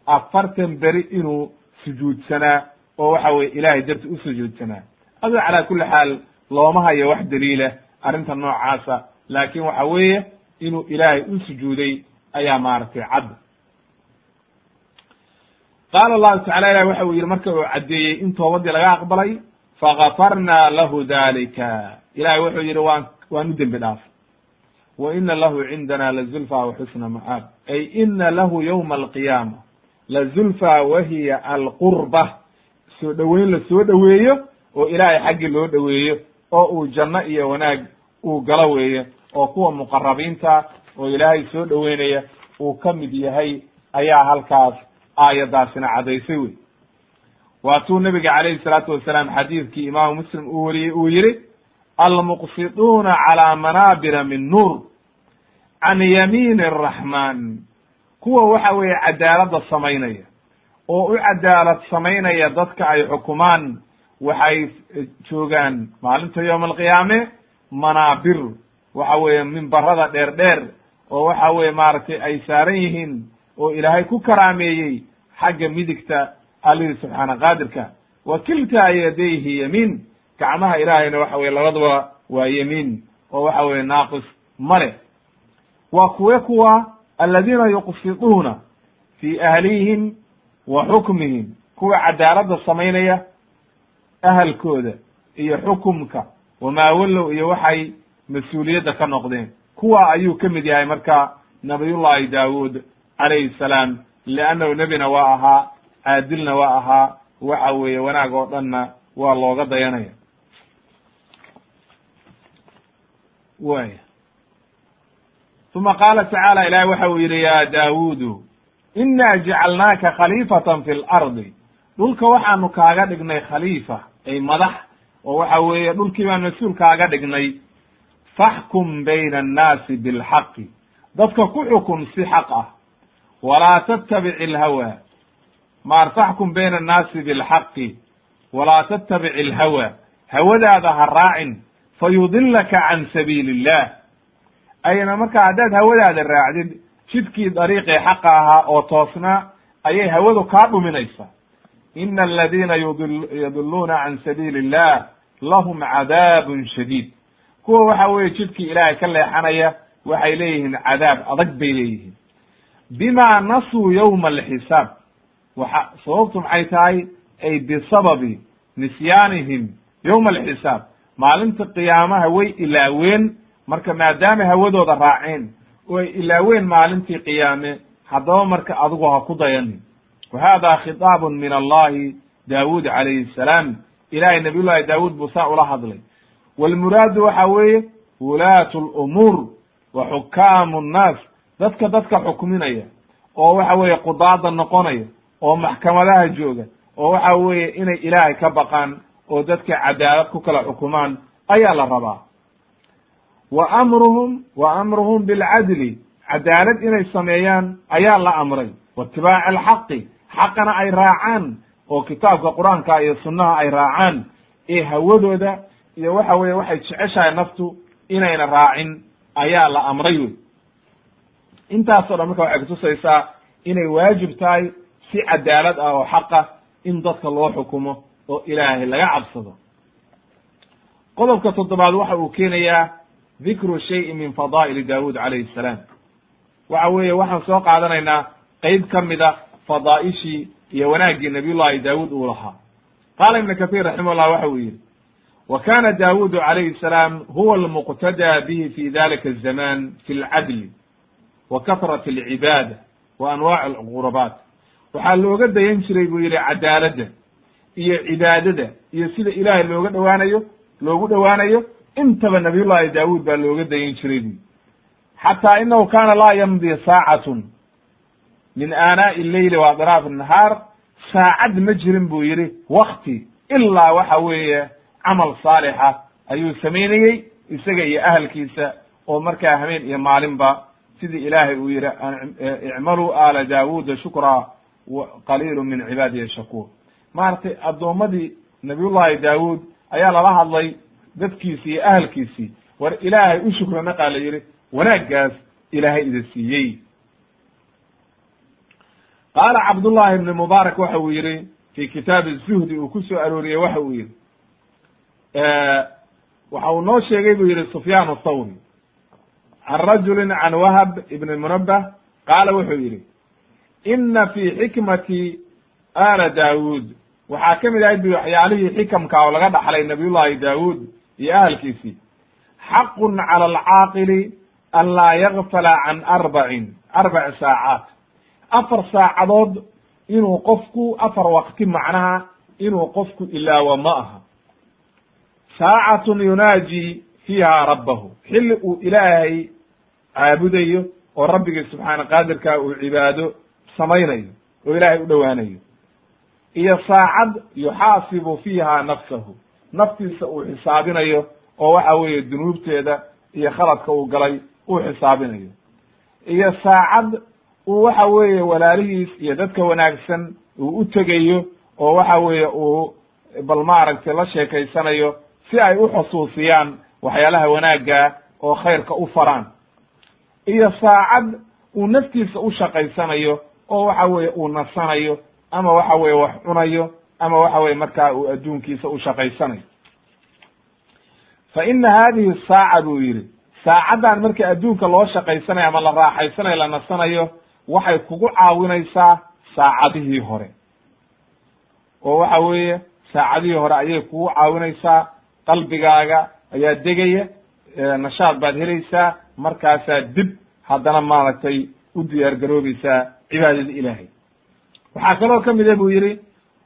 afartan beri inuu sujuudsanaa oo waxa weye ilaahay darti u sujuudsanaa ado calaa kulli xaal looma hayo wax daliila arrinta noocaasa laakin waxa weeye inuu ilaahay u sujuuday ayaa maaragtay cad. Qaala allahu tacala ilah waxa uu yihi marka uu caddeeyey in toobadii laga aqbalay fagafarna lahu dalika ilahay wuxuu yihi waan waan u dembi dhaafay wa ina lahu cindana lazulfa waxusna ma'aab ay ina lahu ywma alqiyaama lazulfa wahiya alqurba. Soo dhoweyn la soo dhoweeyo oo ilaahay xaggii loo dhoweeyo oo uu janno iyo wanaag uu galo weeye oo kuwa muqarabiinta oo ilaahay soo dhoweynaya uu ka mid yahay ayaa halkaas aayadaasina cadaysay wey waatuu nabiga calayhi salaatu wasalaam xadiidkii imaamu muslim uu wariyey uu yihi almuqsiduuna calaa manaabira min nuur can yamiini araxmaan kuwa waxa weeye cadaaladda samaynaya oo u cadaalad samaynaya dadka ay xukumaan waxay joogaan maalinta yowma alqiyaame manaabir waxa weeye mimbarada dheer dheer oo waxa weye maaragtay ay saaran yihiin oo ilaahay ku karaameeyey xagga midigta allihii subxaana qaadirka. Wa kiltaa yadayhi yamiin gacmaha ilaahayna waxa weye labaduba waa yemiin oo waxa weye naaqis male waa kuwe kuwa aladiina yuqsiduuna fi ahlihim wa xukmihim kuwa cadaaladda samaynaya ahalkooda iyo xukumka wamaa wallow iyo waxay mas'uuliyadda ka noqdeen. Kuwa ayuu ka mid yahay marka nabiyullahi daawuud calayhi salaam liannahu nebina waa ahaa caadilna waa ahaa waxa weeye wanaag oo dhanna waa looga dayanaya. Waya uma qaala tacaala ilahi waxa uu yidhi ya daawuudu inaa jacalnaaka khaliifatan fi lardi dhulka waxaanu kaaga dhignay khaliifa ay madax oo waxa weeye dhulkii baan mas'uul kaaga dhignay faxkum bayna annaasi bilxaqi dadka ku xukun si xaq ah walaa tattabic ilhawa maar faxkum bayna annaasi bilxaqi walaa tattabic ilhawa hawadaada ha raacin fa yudilaka can sabiili illah ayna marka haddaad hawadaada raacdid jidkii dariiqii xaqa ahaa oo toosnaa ayay hawadu kaa dhuminaysaa ina aladiina yudilluuna can sabiili illah lahum cadaabun shadiid. Kuwa waxa weeye jidkii ilaahay ka leexanaya waxay leeyihiin cadaab adag bay leeyihiin. Bima nasuu yowma alxisaab. Waxa sababtu maxay tahay? Ay bisababi nisyaanihim yowma alxisaab. Maalinta qiyaamaha way ilaaween marka maadaama hawadooda raaceen oo ay ilaaween maalintii qiyaame haddaba marka adigu ha ku dayanin wa hada khitaabun min allahi daawuud calayhi salaam. Ilahay nabiy llahi daawuud buu saa ula hadlay. Walmuraadu waxa weeye wulaatu lumuur wa xukaamu nnaas. Dadka dadka xukminaya oo waxa weeye qudaada noqonaya oo maxkamadaha jooga oo waxa weeye inay ilaahay ka baqaan oo dadka cadaalad ku kala xukumaan ayaa la rabaa wa amruhum wa amruhum bilcadli cadaalad inay sameeyaan ayaa la amray. Wa itibaaci alxaqi xaqana ay raacaan. Oo kitaabka qur'aanka iyo sunnaha ay raacaan. Ee hawadooda iyo waxa weeye waxay jeceshahay naftu inayna raacin ayaa la amray. Wey intaasoo dhan marka waxay kutusaysaa inay waajib tahay si cadaalad ah oo xaqa in dadka loo xukumo oo ilaahay laga cabsado. Qodobka toddobaad waxa uu keenayaa dikru shayin min fadaa'ili daawuud calayhi salaam. Waxa weeye waxaan soo qaadanaynaa qeyb ka mid a fadaa'ishii iyo wanaaggii nabiyullahi daawuud uu lahaa. Qaala ibnu kahiir raximahullah waxa uu yidhi wa kana daawuudu calayhi salaam huwa almuqtadaa bihi fi dalika azaman fi lcadli wa kahrati alcibaada wa anwaaci alqurabaat waxaa looga dayan jiray buu yidhi cadaaladda iyo cibaadada iyo sida ilaahay looga dhowaanayo loogu dhowaanayo intaba nabiyullahi daawuud baa looga dayan jiray. Buy xataa inahu kana laa yamdi saacatun min aanaa'i leyli wa adraaf nahaar saacad ma jirin buu yidhi wakti ilaa waxa weeye camal saalixa ayuu samaynayey isaga iyo ahalkiisa oo markaa habeen iyo maalinba sidii ilaahay uu yidhi icmaluu aala daawuuda shukraa qaliilu min cibaadiya shakuur. Maaragtay addoommadii nabiyullahi daawuud ayaa lala hadlay dadkiisii iyo ahalkiisii war ilaahay u shukra naqaa la yidhi wanaaggaas ilaahay ida siiyey. Qaala cabdullahi ibni mubaarak waxa uu yidhi fi kitaabi zuhdi uu ku soo arooriyey waxa uu yidhi waxa uu noo sheegay buu yidhi sufyaan athawri can rajulin can wahab ibni munabbah qaala wuxuu yidhi ina fi xikmati ala daawuud. Waxaa ka mid ahayd bu waxyaalihii xikamka oo laga dhaxlay nabiyullahi daawuud iyo ahalkiisii xaqun cala alcaaqili an laa yakfala can arbacin arbac saacaat afar saacadood inuu qofku afar waqti macnaha inuu qofku ilaawo ma aha. Saacatun yunaaji fiiha rabbahu. Xilli uu ilaahay caabudayo oo rabbigii subxaana qaadirka uu cibaado samaynayo oo ilaahay u dhowaanayo. Iyo saacad yuxaasibu fiiha nafsahu naftiisa uu xisaabinayo oo waxa weeye dunuubteeda iyo khaladka uu galay uu xisaabinayo. Iyo saacad uu waxa weeye walaalihiis iyo dadka wanaagsan uu u tegayo oo waxa weeye uu bal maaragtay la sheekaysanayo si ay u xusuusiyaan waxyaalaha wanaagga oo khayrka u faraan. Iyo saacad uu naftiisa u shaqaysanayo oo waxa weeye uu nasanayo ama waxa weeye wax cunayo ama waxa weye markaa uu adduunkiisa u shaqaysanayo. Fa ina hadihi saaca buu yidhi. Saacaddan marka adduunka loo shaqaysanayo ama la raaxaysanayo la nasanayo waxay kugu caawinaysaa saacadihii hore. Oo waxa weeye saacadihii hore ayay kugu caawinaysaa qalbigaaga ayaa degaya nashaad baad helaysaa markaasaa dib haddana maaragtay u diyaar garoobaysaa cibaadada ilaahay. Waxaa kaloo ka mida buu yidhi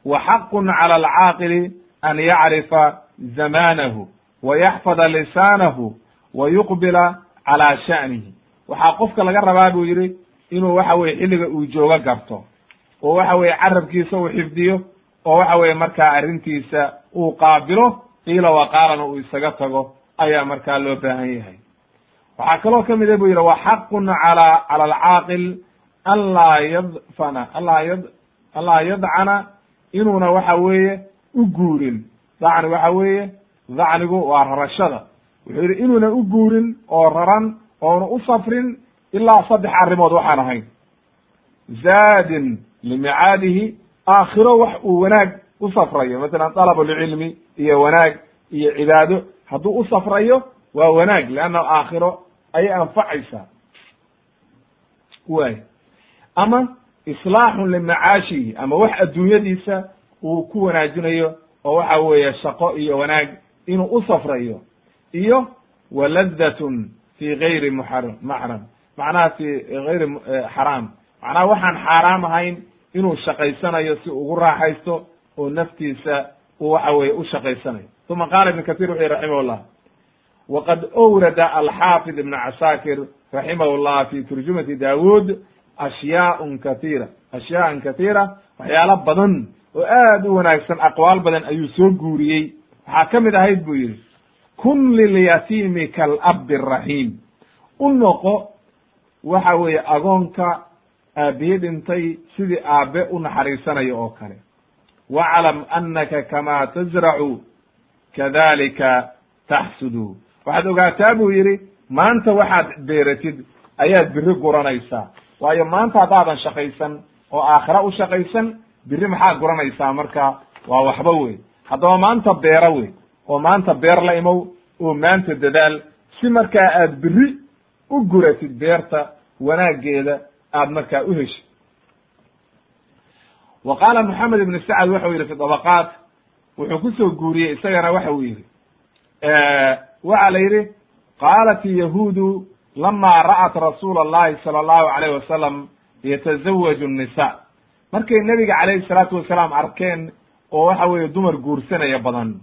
wa xaqun cala alcaaqili an yacrifa zamanahu wa yaxfada lisaanahu wa yuqbila calaa sha'nihi. Waxaa qofka laga rabaa buu yidhi inuu waxa weye xilliga uu joogo garto oo waxa weye carabkiisa uu xifdiyo oo waxa weye markaa arrintiisa uu qaabilo qiila waqaalana uu isaga tago ayaa markaa loo baahan yahay. Waxaa kaloo ka mida buu yidhi wa xaqun cala cala alcaaqil an laa yadfana anlaa yad an laa yadcana inuuna waxa weeye u guurin. Dacni waxa weeye dacnigu waa rarashada. Wuxuu yidhi inuuna u guurin oo raran oona u safrin ilaa saddex arrimood waxaan ahayn. Zaadin limicaadihi aakhiro wax uu wanaag u safrayo. Masalan dalab lcilmi iyo wanaag iyo cibaado. Hadduu u safrayo waa wanaag leanna aakhiro ayay anfacaysaa. Way ama islaaxun limacaashihi ama wax adduunyadiisa uu ku wanaajinayo oo waxa weeye shaqo iyo wanaag inuu u safrayo iyo waladatun fi gayri muxaram maxram macnaha fi gayri xaraam. Macnaha waxaan xaaraam ahayn inuu shaqaysanayo si ugu raaxaysto oo naftiisa uu waxa weye u shaqaysanayo. Uma qaala ibn kathir wuxu yihi raximah llah waqad owrada alxaafid ibn casaakir raximah llah fi turjumati dawud ashyaaun kathiira. Ashyaaan kathiira waxyaalo badan oo aad u wanaagsan aqwaal badan ayuu soo guuriyey. Waxaa ka mid ahayd buu yihi kun lilyatiimi kalabi raxiim u noqo waxa weeye agoonka aabiye dhintay sidii aabe u naxariisanayo oo kale. Waclam anaka kama tazracu kadalika taxsudu. Waxaad ogaataa buu yidhi maanta waxaad beeratid ayaad biri guranaysaa waayo maanta haddaadan shaqaysan oo aakhira u shaqaysan biri maxaad guranaysaa marka? Waa waxba wey haddaba maanta beera wey oo maanta beer la imow oo maanta dadaal. Si markaa aad biri u guratid beerta wanaaggeeda aad markaa u heshid wa qaala moxamed ibn sacad waxau yihi fi dabaqaat wuxuu ku soo guuriyey isagana waxa uu yihi waxa la yidhi qaalat yahuudu lama ra'at rasuula allahi sala allahu alayh wasalam yatazawaju nisa markay nebiga calayhi salaatu wasalaam arkeen oo waxa weeye dumar guursanaya badan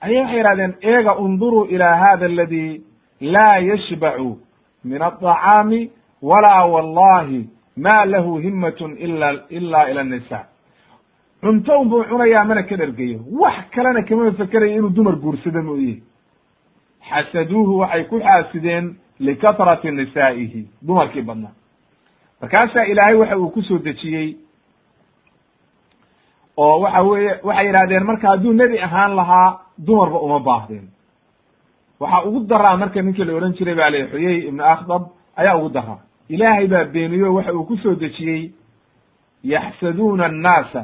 ayay waxay yihahdeen eega unduruu ila hada aladi laa yashbacu min alطacaami walaa wallahi ma lahu himatun ila ila ila nisa cunto un buu cunayaa mana ka dhergeyo wax kalena kama fekerayo inuu dumar guursado mooye xasaduuhu waxay ku xaasideen likatrati nisaa'ihi dumarkii badnaa markaasaa ilaahay waxa uu ku soo dejiyey oo waxa weeye waxay yidhahdeen marka hadduu nebi ahaan lahaa dumarba uma baahdeen waxaa ugu daraa marka ninkii la odhan jiray baa la xuyey ibnu akhdab ayaa ugu daraa ilaahay baa beeniyo waxa uu ku soo dejiyey yaxsaduuna annaasa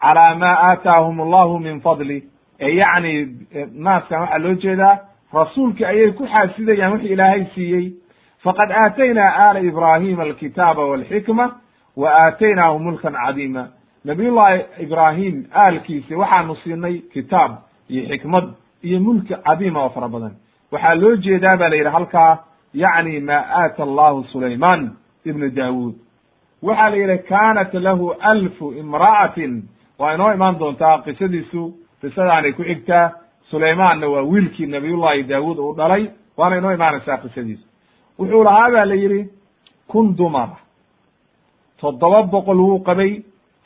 calaa ma aataahum allahu min fadli ee yacni naaskan waxaa loo jeedaa rasuulkii ayay ku xaasidayaan wixii ilaahay siiyey. Faqad aataynaa aala ibraahima alkitaaba walxikma wa aataynaahum mulkan cadiima. Nabiyullahi ibraahim aalkiisi waxaanu siinay kitaab iyo xikmad iyo mulki cadiima oo fara badan. Waxaa loo jeedaa ba la yidhi halkaa yacni ma aata allahu sulayman ibnu daawuud. Waxaa la yidhi kaanat lahu alfu imra'atin. Waa inoo imaan doontaa qisadiisu qisadaanay ku xigtaa sulaymaanna waa wiilkii nabiyullahi daawuud uu dhalay waana inoo imaanaysaa qisadiisu wuxuu lahaa ba la yidhi kun dumara toddoba boqol wuu qabay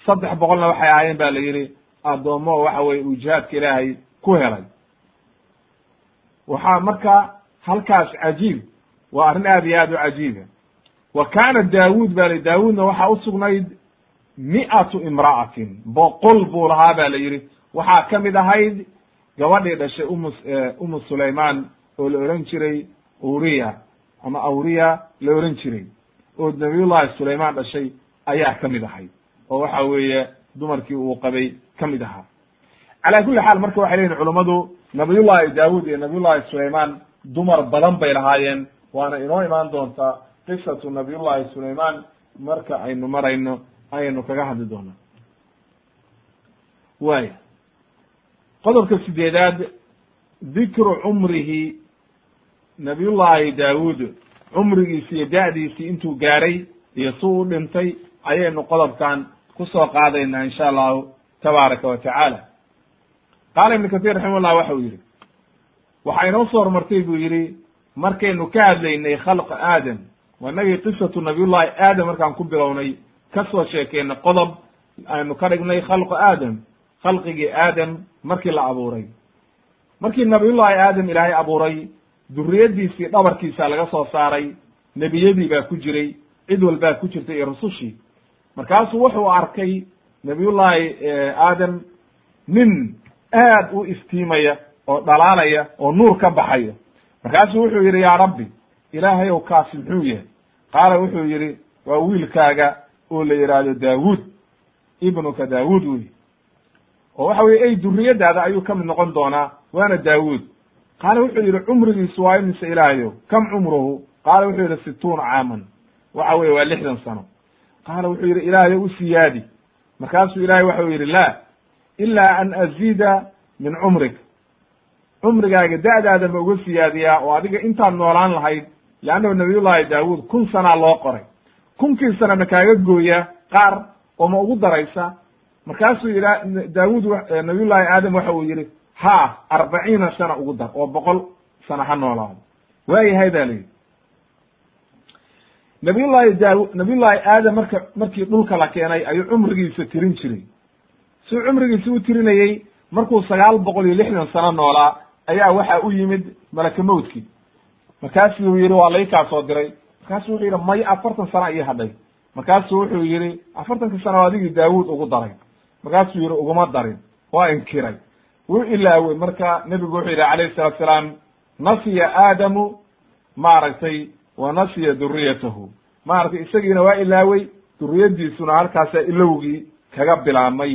saddex boqolna waxay ahaayeen ba la yidhi. Addoommo waxa weye uu jihaadka ilaahay ku helay. Waxaa marka halkaas cajiib waa arrin aad iyo aad u cajiiba wa kaana daawuud ba la daawuudna waxaa usugnayd mi'atu imra'atin boqol buu lahaa ba la yidhi. Waxaa ka mid ahayd gabadhii dhashay umu umu sulaymaan oo la ohan jiray uriya ama awriya la ohan jiray. Oo nabiyullahi sulaymaan dhashay ayaa ka mid ahayd oo waxa weeye dumarkii uu qabay ka mid ahaa. Calaa kulli xaal marka waxay leyihin culummadu nabiyullahi daawud iyo nabiyullahi sulaymaan dumar badan bay lahaayeen. Waana inoo imaan doontaa qisatu nabiyullahi sulaymaan marka aynu marayno ayaynu kaga hadli doonaa. Waaya qodobka sideedaad dikru cumrihi nabiyullahi daawuud cumrigiisi iyo da'diisii intuu gaaray iyo si u dhintay ayaynu qodobkan ku soo qaadaynaa insha allahu tabaaraka wa tacaala. Qaala ibnu katir raximahullah waxa uu yidhi waxaa inoo soo horumartay buu yidhi markaynu ka hadlaynay khalqa aadam waa inagii qisatu nabiyullahi aadam markaan ku bilownay ka soo sheekeynay qodob aynu ka dhignay khalqu aadam khalqigii aadam markii la abuuray. Markii nabiyullahi aadam ilaahay abuuray duriyadiisii dhabarkiisa laga soo saaray nebiyadii baa ku jiray cid walbaa ku jirtay iyo rusushii. Markaasuu wuxuu arkay nabiyullahi aadam nin aad u iftiimaya oo dhalaalaya oo nuur ka baxayo markaasuu wuxuu yidhi yaa rabbi ilaahay ow kaasi muxuu yahay? Qaala wuxuu yidhi waa wiilkaaga oo la yidhaahdo daawuud ibnuka daawuud wey oo waxa weye ey duriyadaada ayuu ka mid noqon doonaa waana daawuud. Qaala wuxuu yidhi cumrigiisu waa imise ilaahayow kam cumruhu? Qaala wuxuu yidhi situuna caaman. Waxa weye waa lixdan sano. Qaala wuxuu yidhi ilaahayow u siyaadi. Markaasuu ilahay waxau yidhi la ilaa an aziida min cumrik. Cumrigaaga da'daada ma uga siyaadiyaa oo adiga intaad noolaan lahayd leannahu nabiyullahi daawuud kun sanaa loo qoray. Kunkii sana ma kaaga gooya qaar oo ma ugu daraysa markaasuu ila daawuud nabiyullahi aadam waxa uu yidhi ha arbaciina sana ugu dar oo boqol sana ha noolaado. Waayahay ba layidhi nabiyullahi daaw nabiyullahi aadam marka markii dhulka la keenay ayuu cumrigiisa tirin jiray. Suu cumrigiisa u tirinayey markuu sagaal boqol iyo lixdan sano noolaa ayaa waxa u yimid malaka mawdkii markaasuu yidhi waa laykaa soo diray. Markaasuu wuxuu yidhi may afartan sana ii hadhay. Markaasuu wuxuu yidhi afartanka sano adigii daawuud ugu daray markaasuu yidhi uguma darin. Waa inkiray. Wuu ilaawey marka nebigu wuxuu yidhi calayhi salatu salaam nasiya aadamu maaragtay wa nasiya duriyatahu maaragtay isagiina waa ilaawey duriyadiisuna halkaasa ilowgii kaga bilaabmay.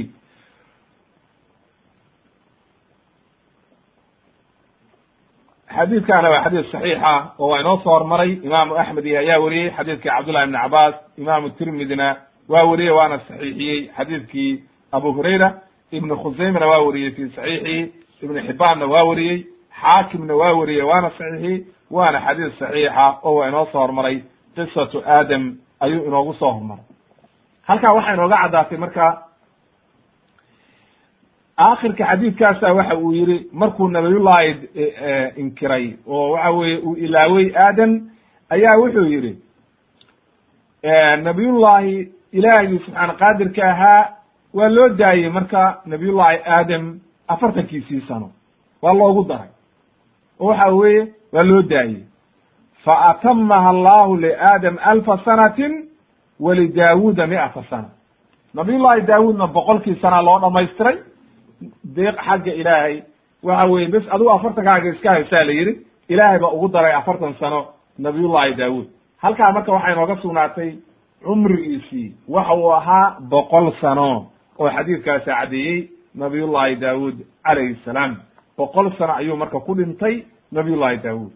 Xadiidkana waa xadiis saxiixa oo waa inoo soo hormaray. Imaamu axmed iyo ayaa weriyey xadiidkii cabdullahi ibni cabaas imaamu tirmidina waa weriyey waana saxiixiyey xadiidkii abu hurayra ibnu khusaymana waa weriyey fi saxiixii ibnu xibaanna waa weriyey xaakimna waa weriyey waana saxiixiyey waana xadiis saxiixa oo waa inoo soo hormaray. Qisatu aadam ayuu inoogu soo hormaray. Halkaa waxaa inooga caddaatay marka aakhirka xadiidkaasa waxa uu yihi markuu nabiyullahi inkiray oo waxa weye uu ilaawey aadam ayaa wuxuu yihi nabiyullahi ilaahigii subxaana qaadirka ahaa waa loo daayey marka nabiyullahi aadam afartankiisii sano. Waa loogu daray. Oo waxa weye waa loo daayey fa atamaha allahu liaadam alfa sanatin walidaawuuda mi'ata sana. Nabiyullahi daawuudna boqolkii sana loo dhamaystiray deeq xagga ilaahay. Waxa weye bes adigu afartankaaga iska haysaa la yidhi ilaahay baa ugu daray afartan sano nabiyullahi daawuud. Halkaa marka waxay nooga sugnaatay cumrigiisii waxa uu ahaa boqol sano oo xadiidkaasi caddeeyey nabiyullahi daawuud calayhi salaam. Boqol sano ayuu marka ku dhintay nabiyullahi daawuud.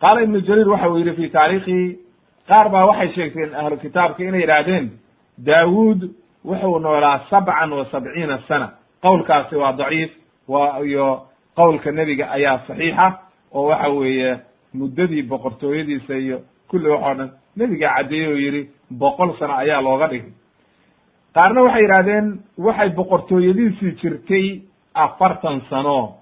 Qaala ibnu jariir waxa uu yidhi fi taariikhihi qaar baa waxay sheegteen ahlu kitaabka inay yidhaahdeen daawuud wuxuu noolaa sabcan wa sabciina sana. Qowlkaasi waa daciif wa iyo qowlka nebiga ayaa saxiixa oo waxa weeye muddadii boqortooyadiisa iyo kulli waxoo dhan nebigaa caddeeyey oo yidhi boqol sano ayaa looga dhigay qaarna waxay yidhahdeen waxay boqortooyadiisii jirtay afartan sano.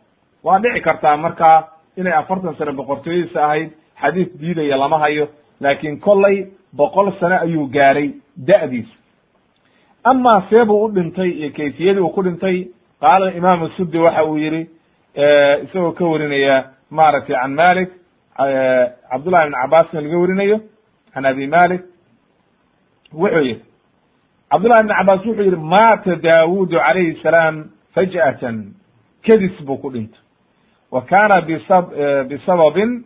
Waa dhici kartaa markaa inay afartan sano boqortooyadiisa ahayd xadiis diidaya lama hayo laakiin kollay boqol sano ayuu gaaray da'diisa. Amaa seebuu u dhintay iyo kayfiyadii uu ku dhintay? Qaala imaamu sudi waxa uu yihi isagoo ka warinaya maaragtay can malik cabdullahi ibn cabasna laga warinayo can abi malik wuxuu yihi cabdullahi ibn cabas wuxuu yihi maata daawudu calayhi salaam faj'atan. Kedis buu ku dhintay. Wa kana bisa bisababin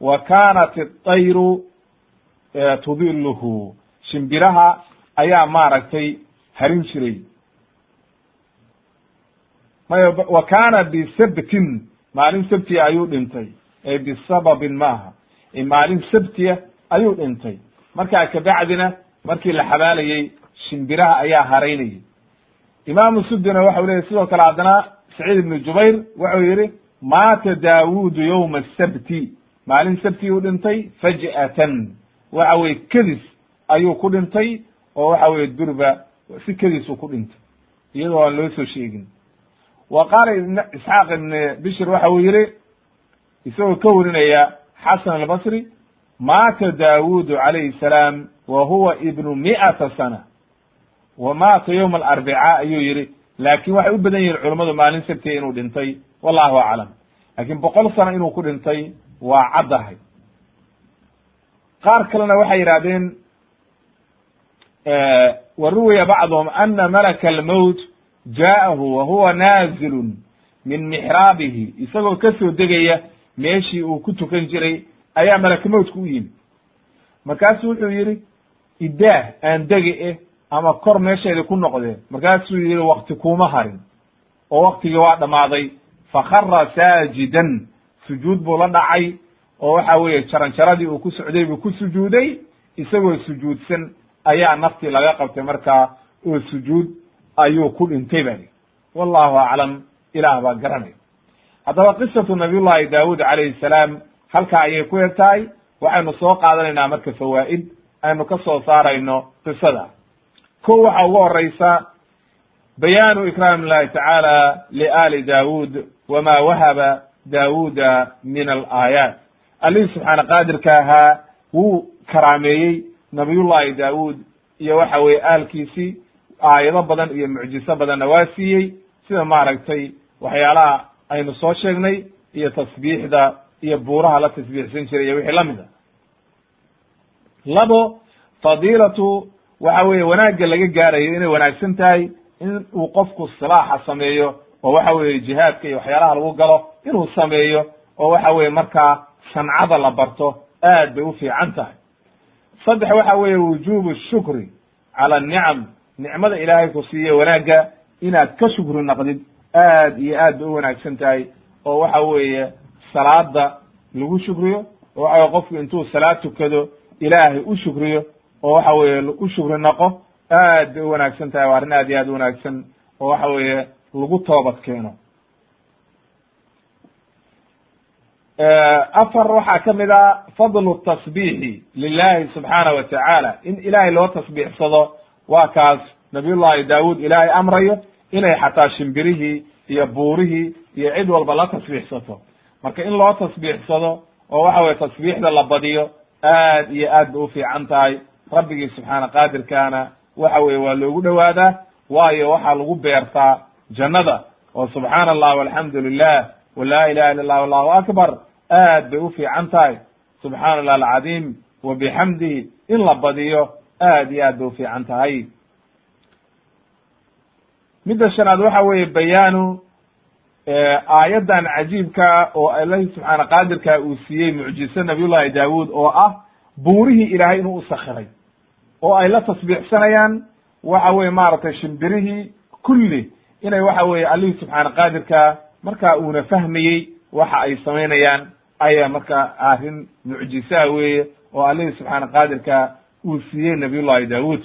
wa kanat iطayru tudiluhu shimbiraha ayaa maaragtay harin jiray. Wa kana bisabtin maalin sabtiya ayuu dhintay. Ee bisababin maaha. Maalin sabtiya ayuu dhintay. Markaa kabacdina markii la xabaalayey shimbiraha ayaa haraynayay imaamu sudina waxau leyahy sidoo kale haddana saciid ibnu jubayr wuxuu yihi maata daawudu yowma asabti maalin sabti uu dhintay faj'atan. Waxa weye kedis ayuu ku dhintay oo waxa weye durba si kediisu ku dhintay. Iyadoo aan loo soo sheegin. Wa qaala isxaaq ibn bishr waxa uu yihi isagoo ka warinaya xasan albasri maata daawudu calayhi salaam wa huwa ibnu mi'ata sana wa maata yowma alarbica ayuu yihi laakin waxay u badan yihiin culammadu maalin sabtiya inuu dhintay. Wallahu aclam. Laakiin boqol sano inuu ku dhintay waa caddahay. Qaar kalena waxay yidhahdeen wa ruwiya bacduhum ana malaka almowt jaa'ahu wa huwa naazilun min mixraabihi isagoo ka soo degaya meeshii uu ku tukan jiray ayaa malakmowdka u yimi markaasuu wuxuu yidhi idaah aan dege eh ama kor meesheedi ku noqdee markaasuu yidhi wakti kuuma harin. Oo waktigii waa dhammaaday fakara saajidan sujuud buu la dhacay oo waxa weeye jaranjaradii uu ku socday buu ku sujuuday isagoo sujuudsan ayaa naftii laga qabtay markaa oo sujuud ayuu ku dhintay bali wallahu aclam ilaah baa garanay haddaba qisatu nabiyullahi daawud calayhi salaam halkaa ayay ku eg tahay waxaynu soo qaadanaynaa marka fawaa'id aynu ka soo saarayno qisada ko waxa ugu horeysa bayaanu ikraam illahi tacaala liali daawud wama wahaba daawuda min alaayaat allihii subxaana qaadirka ahaa wuu karaameeyey nabiyullahi daawud iyo waxa weye aalkiisii aayado badan iyo mucjiso badanna waa siiyey. Sida maaragtay waxyaalaha aynu soo sheegnay iyo tasbiixda iyo buuraha la tasbiixsan jiray iyo wixii la mid a. Labo fadiilatu waxa weeye wanaagga laga gaarayo inay wanaagsan tahay in uu qofku silaaxa sameeyo oo waxa weeye jihaadka iyo waxyaalaha lagu galo inuu sameeyo oo waxa weeye markaa sancada la barto aad bay u fiican tahay. Saddex waxa weeye wujubu shukri cala anicam nicmada ilaahay ku siiye wanaagga inaad ka shukri naqdid aad iyo aad bay u wanaagsan tahay oo waxa weeye salaada lagu shukriyo oo waxa weye qofku intuu salaad tukado ilaahay u shukriyo oo waxa weeye u shukri naqo aad bay u wanaagsan tahay waa arrin aad iyo aad u wanaagsan oo waxa weeye lagu toobad keeno. Afar waxaa ka mid a fadlu tasbiixi lilahi subxaana wa tacaala in ilaahay loo tasbiixsado waa kaas nabiyullahi daawud ilaahay amrayo inay xataa shimbirihii iyo buurihii iyo cid walba la tasbiixsato. Marka in loo tasbiixsado oo waxa weye tasbiixda la badiyo aad iyo aad bay u fiican tahay rabbigii subxaana qaadirkaana waxa weye waa loogu dhowaadaa waayo waxaa lagu beertaa jannada. Oo subxaana allah walxamdu lilah wala ilaha illa allah allahu akbar. Aad bay u fiican tahay. Subxaana allah alcadiim wa bixamdihi in la badiyo aad iyo aad bay u fiican tahay. Midda shanaad waxa weeye bayaanu aayaddan cajiibka oo ilahi subxaana qaadirka uu siiyey mucjiso nabiyullahi daawud oo ah buurihii ilaahay inuu u sakiray oo ay la tasbiixsanayaan waxa weye maaragtay shimbirihii kulli inay waxa weye allihii subxaana qaadirka marka uuna fahmayey waxa ay samaynayaan ayaa marka arrin mucjisaa weeye oo allihii subxaana qaadirka uu siiyey nabiyullahi daawud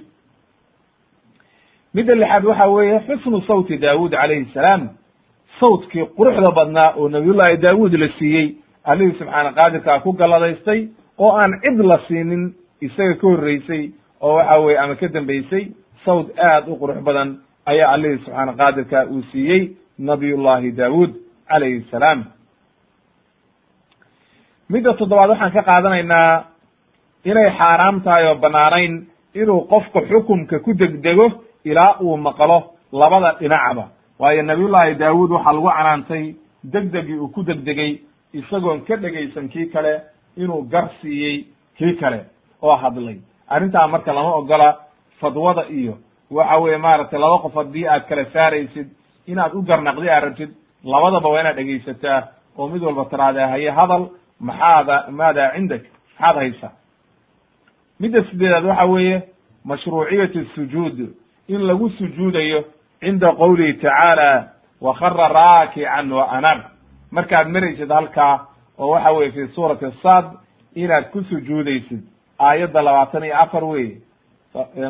midda lixaad waxa weeye xusnu sawti daawud calayhi salaam sawtkii quruxda badnaa oo nabiyullahi daawud la siiyey allihii subxaana qaadirkaa ku galladaystay oo aan cid la siinin isaga ka horreysay oo waxa weye ama ka dambeysay sawt aad u qurux badan ayaa allihii subxaana qaadirka uu siiyey nabiyullahi daawud calayhi salaam. Midda toddobaad waxaan ka qaadanaynaa inay xaaraam tahay oo banaanayn inuu qofku xukumka ku degdego ilaa uu maqlo labada dhinacba. Waayo nabiyullahi daawud waxaa lagu canaantay degdegii uu ku degdegay isagoon ka dhegaysan kii kale inuu gar siiyey kii kale oo hadlay arrintaa marka lama ogola fadwada iyo waxa weye maaragtay laba qof haddii aad kala saaraysid inaad u garnaqdi aad rabtid labadaba waa inaad dhegaysataa oo mid walba tiraahdaa haye hadal maxaada maada cindak? Maxaad haysaa? Midda sideedaad waxa weeye mashruuciyatu sujuud. In lagu sujuudayo cinda qowlihi tacaala wakara raakican wa anab markaad maraysid halkaa oo waxa weye fi suurati sad inaad ku sujuudaysid aayadda labaatan iyo afar weye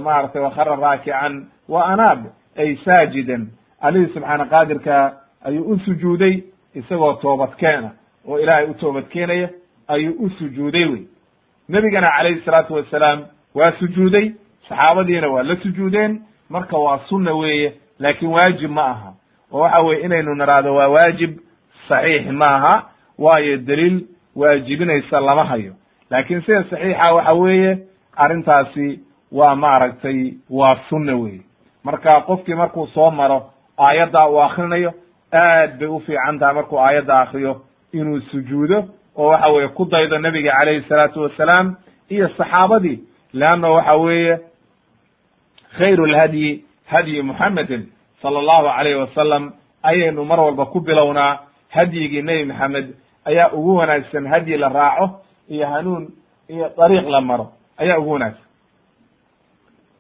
maaragtay wakara raakican wa anab ay saajidan. Allihii subxaana qaadirka ayuu u sujuuday isagoo toobadkeena. Oo ilaahay u toobadkeenaya ayuu u sujuuday wey nebigana calayhi salaatu wasalaam waa sujuuday saxaabadiina waa la sujuudeen marka waa sunna weeye laakiin waajib ma aha. Oo waxa weye inaynu naraado waa waajib saxiix ma aha waayo daliil waajibinaysa lama hayo laakiin sida saxiixa waxa weeye arrintaasi waa maaragtay waa sunna weeye. Marka qofkii markuu soo maro aayaddaa uu akrinayo aad bay u fiican tahay markuu aayadda akriyo inuu sujuudo oo waxa weye ku daydo nebiga calayhi salaatu wasalaam iyo saxaabadii. Leanna waxa weeye khayru lhadyi hadyi muxamedin sala allahu calayhi wasalam ayaynu mar walba ku bilownaa. Hadyigii nebi maxamed ayaa ugu wanaagsan hadyi la raaco iyo hanuun iyo dariiq la maro ayaa ugu wanaagsan.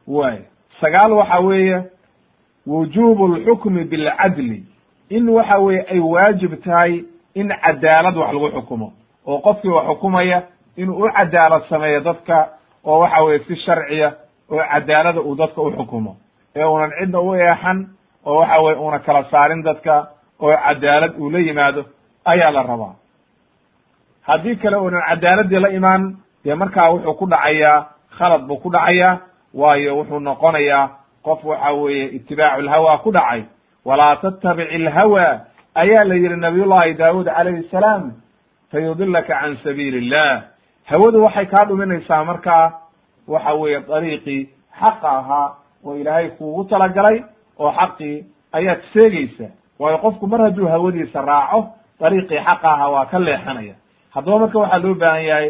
Way sagaal waxa weeye wujubu lxukmi bilcadli in waxa weeye ay waajib tahay in cadaalad wax lagu xukumo oo qofkii wax xukumaya inuu u cadaalad sameeyo dadka oo waxa weye si sharciya oo cadaalada uu dadka u xukumo. Ee unan cidna u eexan oo waxa weye una kala saarin dadka oo cadaalad uu la yimaado ayaa la rabaa haddii kale unan cadaaladii la imaan dee markaa wuxuu ku dhacayaa khalad buu ku dhacayaa waayo wuxuu noqonayaa qof waxa weeye itibaacu lhawa ku dhacay. Walaa tattabic ilhawa ayaa la yihi nabiyullahi daawud calayhi salaam fayudilaka can sabiili illah hawadu waxay kaa dhuminaysaa markaa waxa weeye dariiqii xaqa ahaa oo ilaahay kuugu talagalay oo xaqii ayaad seegeysa waayo qofku mar hadduu hawadiisa raaco dariiqii xaqa ahaa waa ka leexanaya haddaba marka waxaa loo baahan yahay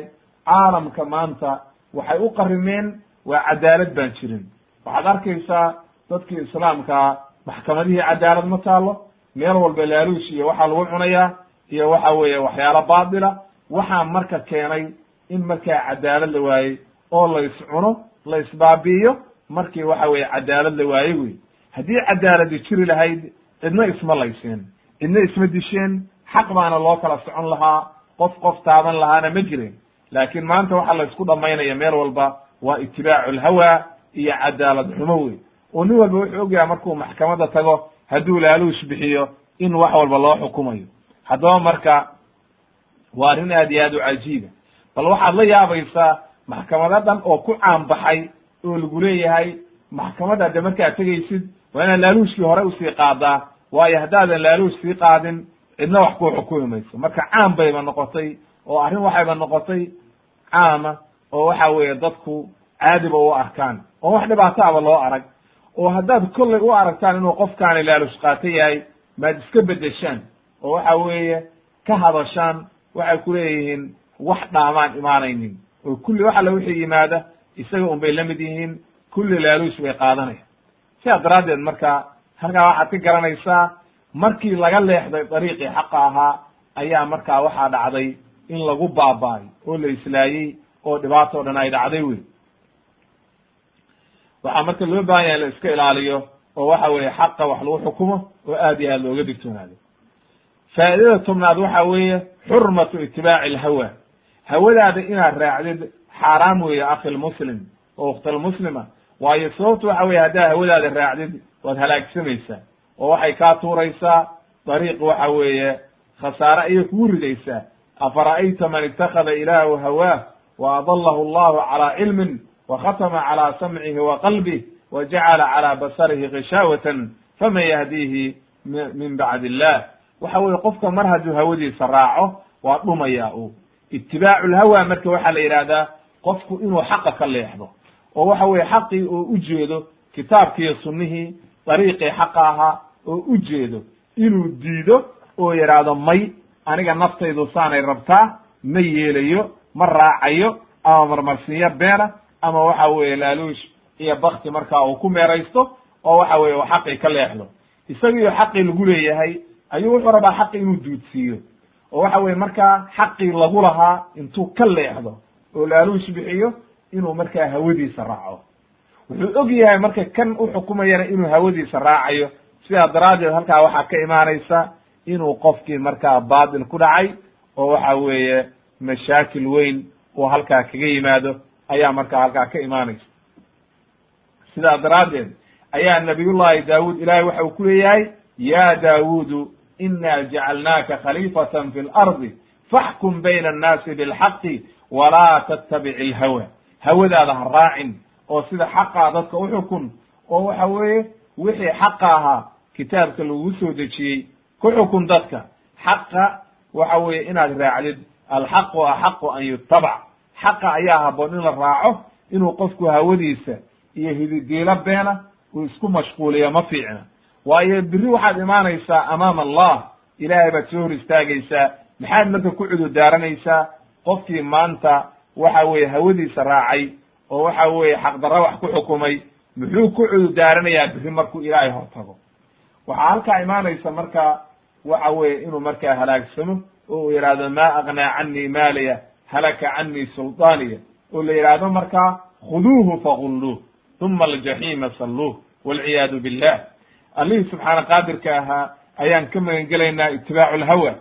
caalamka maanta waxay u qarimeen waa cadaalad baan jirin. Waxaad arkaysaa dadkii islaamkaa maxkamadihii cadaalad ma taalo meel walba laaluush iyo waxaa lagu cunayaa iyo waxa weeye waxyaalo baatila waxaa marka keenay in markaa cadaalad la waayey oo la iscuno la isbaabi'iyo markii waxa weeye cadaalad la waaye wey haddii cadaaladi jiri lahayd cidna isma layseen cidna isma disheen xaq baana loo kala socon lahaa qof qof taaban lahaana ma jirin. Laakiin maanta waxaa la isku dhamaynaya meel walba waa itibaacu lhawa iyo cadaalad xumo wey oo nin walba wuxuu ogyahay markuu maxkamadda tago hadduu laaluush bixiyo in wax walba loo xukumayo. Haddaba marka waa arrin aad iyo aad u cajiiba bal waxaad la yaabaysaa maxkamado dhan oo ku caanbaxay oo lagu leeyahay maxkamadda de markaad tegaysid waa inaad laaluushkii hore u sii qaadaa waayo haddaadan laaluush sii qaadin cidna wax kuu xukumi mayso marka caam bayba noqotay oo arrin waxayba noqotay caama oo waxa weeye dadku caadiba u arkaan. Oo wax dhibaataaba loo arag oo haddaad kollay u aragtaan inuu qofkaani laalush qaato yahay maad iska bedeshaan oo waxa weeye ka hadashaan waxay ku leeyihiin wax dhaamaan imaanaynin. Oo kulli wax alla wixii yimaada isaga un bay la mid yihiin kulli laaluush bay qaadanaya sidaa daraaddeed marka halkaa waxaad ka garanaysaa markii laga leexday dariiqii xaqa ahaa ayaa markaa waxaa dhacday in lagu baaba'ay oo la islaayey oo dhibaato o dhan ay dhacday wey waxaa marka loo baahan yahay la iska ilaaliyo oo waxa weeye xaqa wax lagu xukumo oo aad iyo aad looga digtoonaado. Faa'idada tobnaad waxa weeye xurmatu itibaaci alhawa hawadaada inaad raacdid xaaraam weeye akhi lmuslim oo ukhtalmuslima waayo sababtu waxa weye haddaad hawadaada raacdid waad halaagsamaysaa oo waxay kaa tuuraysaa dariiq waxa weeye khasaare ayay kugu ridaysaa. Afara'ayta man itakada ilaahu hawaah wa adalahu allahu calaa cilmin wa khatama calaa samcihi wa qalbih wa jacala calaa basarihi gishaawatan faman yahdiihi min bacdi illah waxa weye qofka mar hadduu hawadiisa raaco waa dhumaya u itibaacu lhawa marka waxaa la yidhahdaa qofku inuu xaqa ka leexdo. Oo waxa weye xaqii oo ujeedo kitaabkiiyo sunnihii dariiqii xaqa ahaa oo ujeedo inuu diido oo yidhaahdo may aniga naftaydu saanay rabtaa ma yeelayo ma raacayo ama marmarsiinyo beena ama waxa weeye laaluush iyo bakti markaa uu ku meeraysto oo waxa weye uu xaqii ka leexdo isagiyo xaqii lagu leeyahay ayuu wuxuu rabaa xaqi inuu duudsiiyo oo waxa weye markaa xaqii lagu lahaa intuu ka leexdo oo laaluush bixiyo inuu markaa hawadiisa raaco wuxuu og yahay marka kan u xukumayana inuu hawadiisa raacayo sidaa daraaddeed halkaa waxaa ka imaanaysa inuu qofkii markaa baatil ku dhacay oo waxa weeye mashaakil weyn uu halkaa kaga yimaado ayaa markaa halkaa ka imaanaysa. Sidaa daraaddeed ayaa nabiyullahi daawud ilahay waxa uu ku leeyahay ya daawudu ina jacalnaaka khaliifatan fi lardi faxkum bayna annaasi bilxaqi walaa tattabic ilhawa hawadaada ha raacin oo sida xaqaa dadka uxukun oo waxa weeye wixii xaqa ahaa kitaabka lagu soo dejiyey ku xukun dadka. Xaqa waxa weeye inaad raacdid. Alxaqu axaqu an yutabac xaqa ayaa haboon in la raaco inuu qofku hawadiisa iyo hididiilo beena uu isku mashquuliyo ma fiicna. Waayo biri waxaad imaanaysaa amaama allah ilaahay baad soo hor istaagaysaa maxaad marka ku cudurdaaranaysaa qofkii maanta waxa weeye hawadiisa raacay oo waxa weeye xaqdarra wax ku xukumay muxuu ku cudurdaaranayaa biri markuu ilaahay hortago waxaa halkaa imaanaysa marka waxa weye inuu markaa halaagsamo oo uu yidhaahdo ma aqnaa canii maaliya halaka canii sulطaaniya oo la yidhaahdo markaa khuduuhu fagulluuh uma aljaxiima salluuh walciyaadu billah. Allihii subxaana qaadirka ahaa ayaan ka magan gelaynaa itibaacu lhawa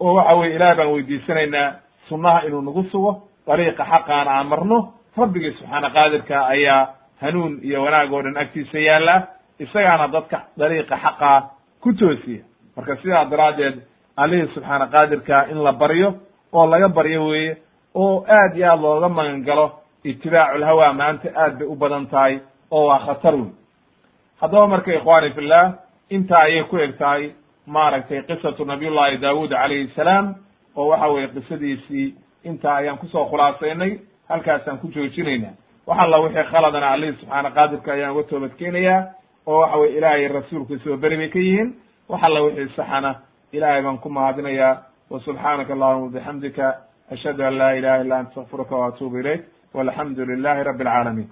oo waxa weye ilaah baan weydiisanaynaa sunnaha inuu nagu sugo dariiqa xaqaana aan marno rabbigii subxaana qaadirka ayaa hanuun iyo wanaag oo dhan agtiisa yaalla isagaana dadka dariiqa xaqaa ku toosiya. Marka sidaa daraaddeed allihii subxaana qaadirka in la baryo oo laga baryo weeye oo aad iyo aad looga magan galo itibaacu lhawa maanta aad bay u badan tahay oo waa khatar wey haddaba marka ikhwani fillah intaa ayay ku eg tahay maaragtay qisatu nabiyullahi daawud calayhi salaam oo waxa weye qisadiisii intaa ayaan ku soo khulaasaynay halkaasaan ku joojinayna wax alla wixii khaladana allihii subxaana qaadirka ayaan uga toobadkeenayaa oo waxa weye ilaahay rasuulkiisa oo beri bay ka yihiin. Wax alla wixii saxana ilahay baan ku mahadinayaa. Wa subxaanaka allahuma bixamdika ashhadu an laa ilaha illa anta astakfiruka wa atuubu ilayk. Walxamdu lilahi rabi alcaalamiin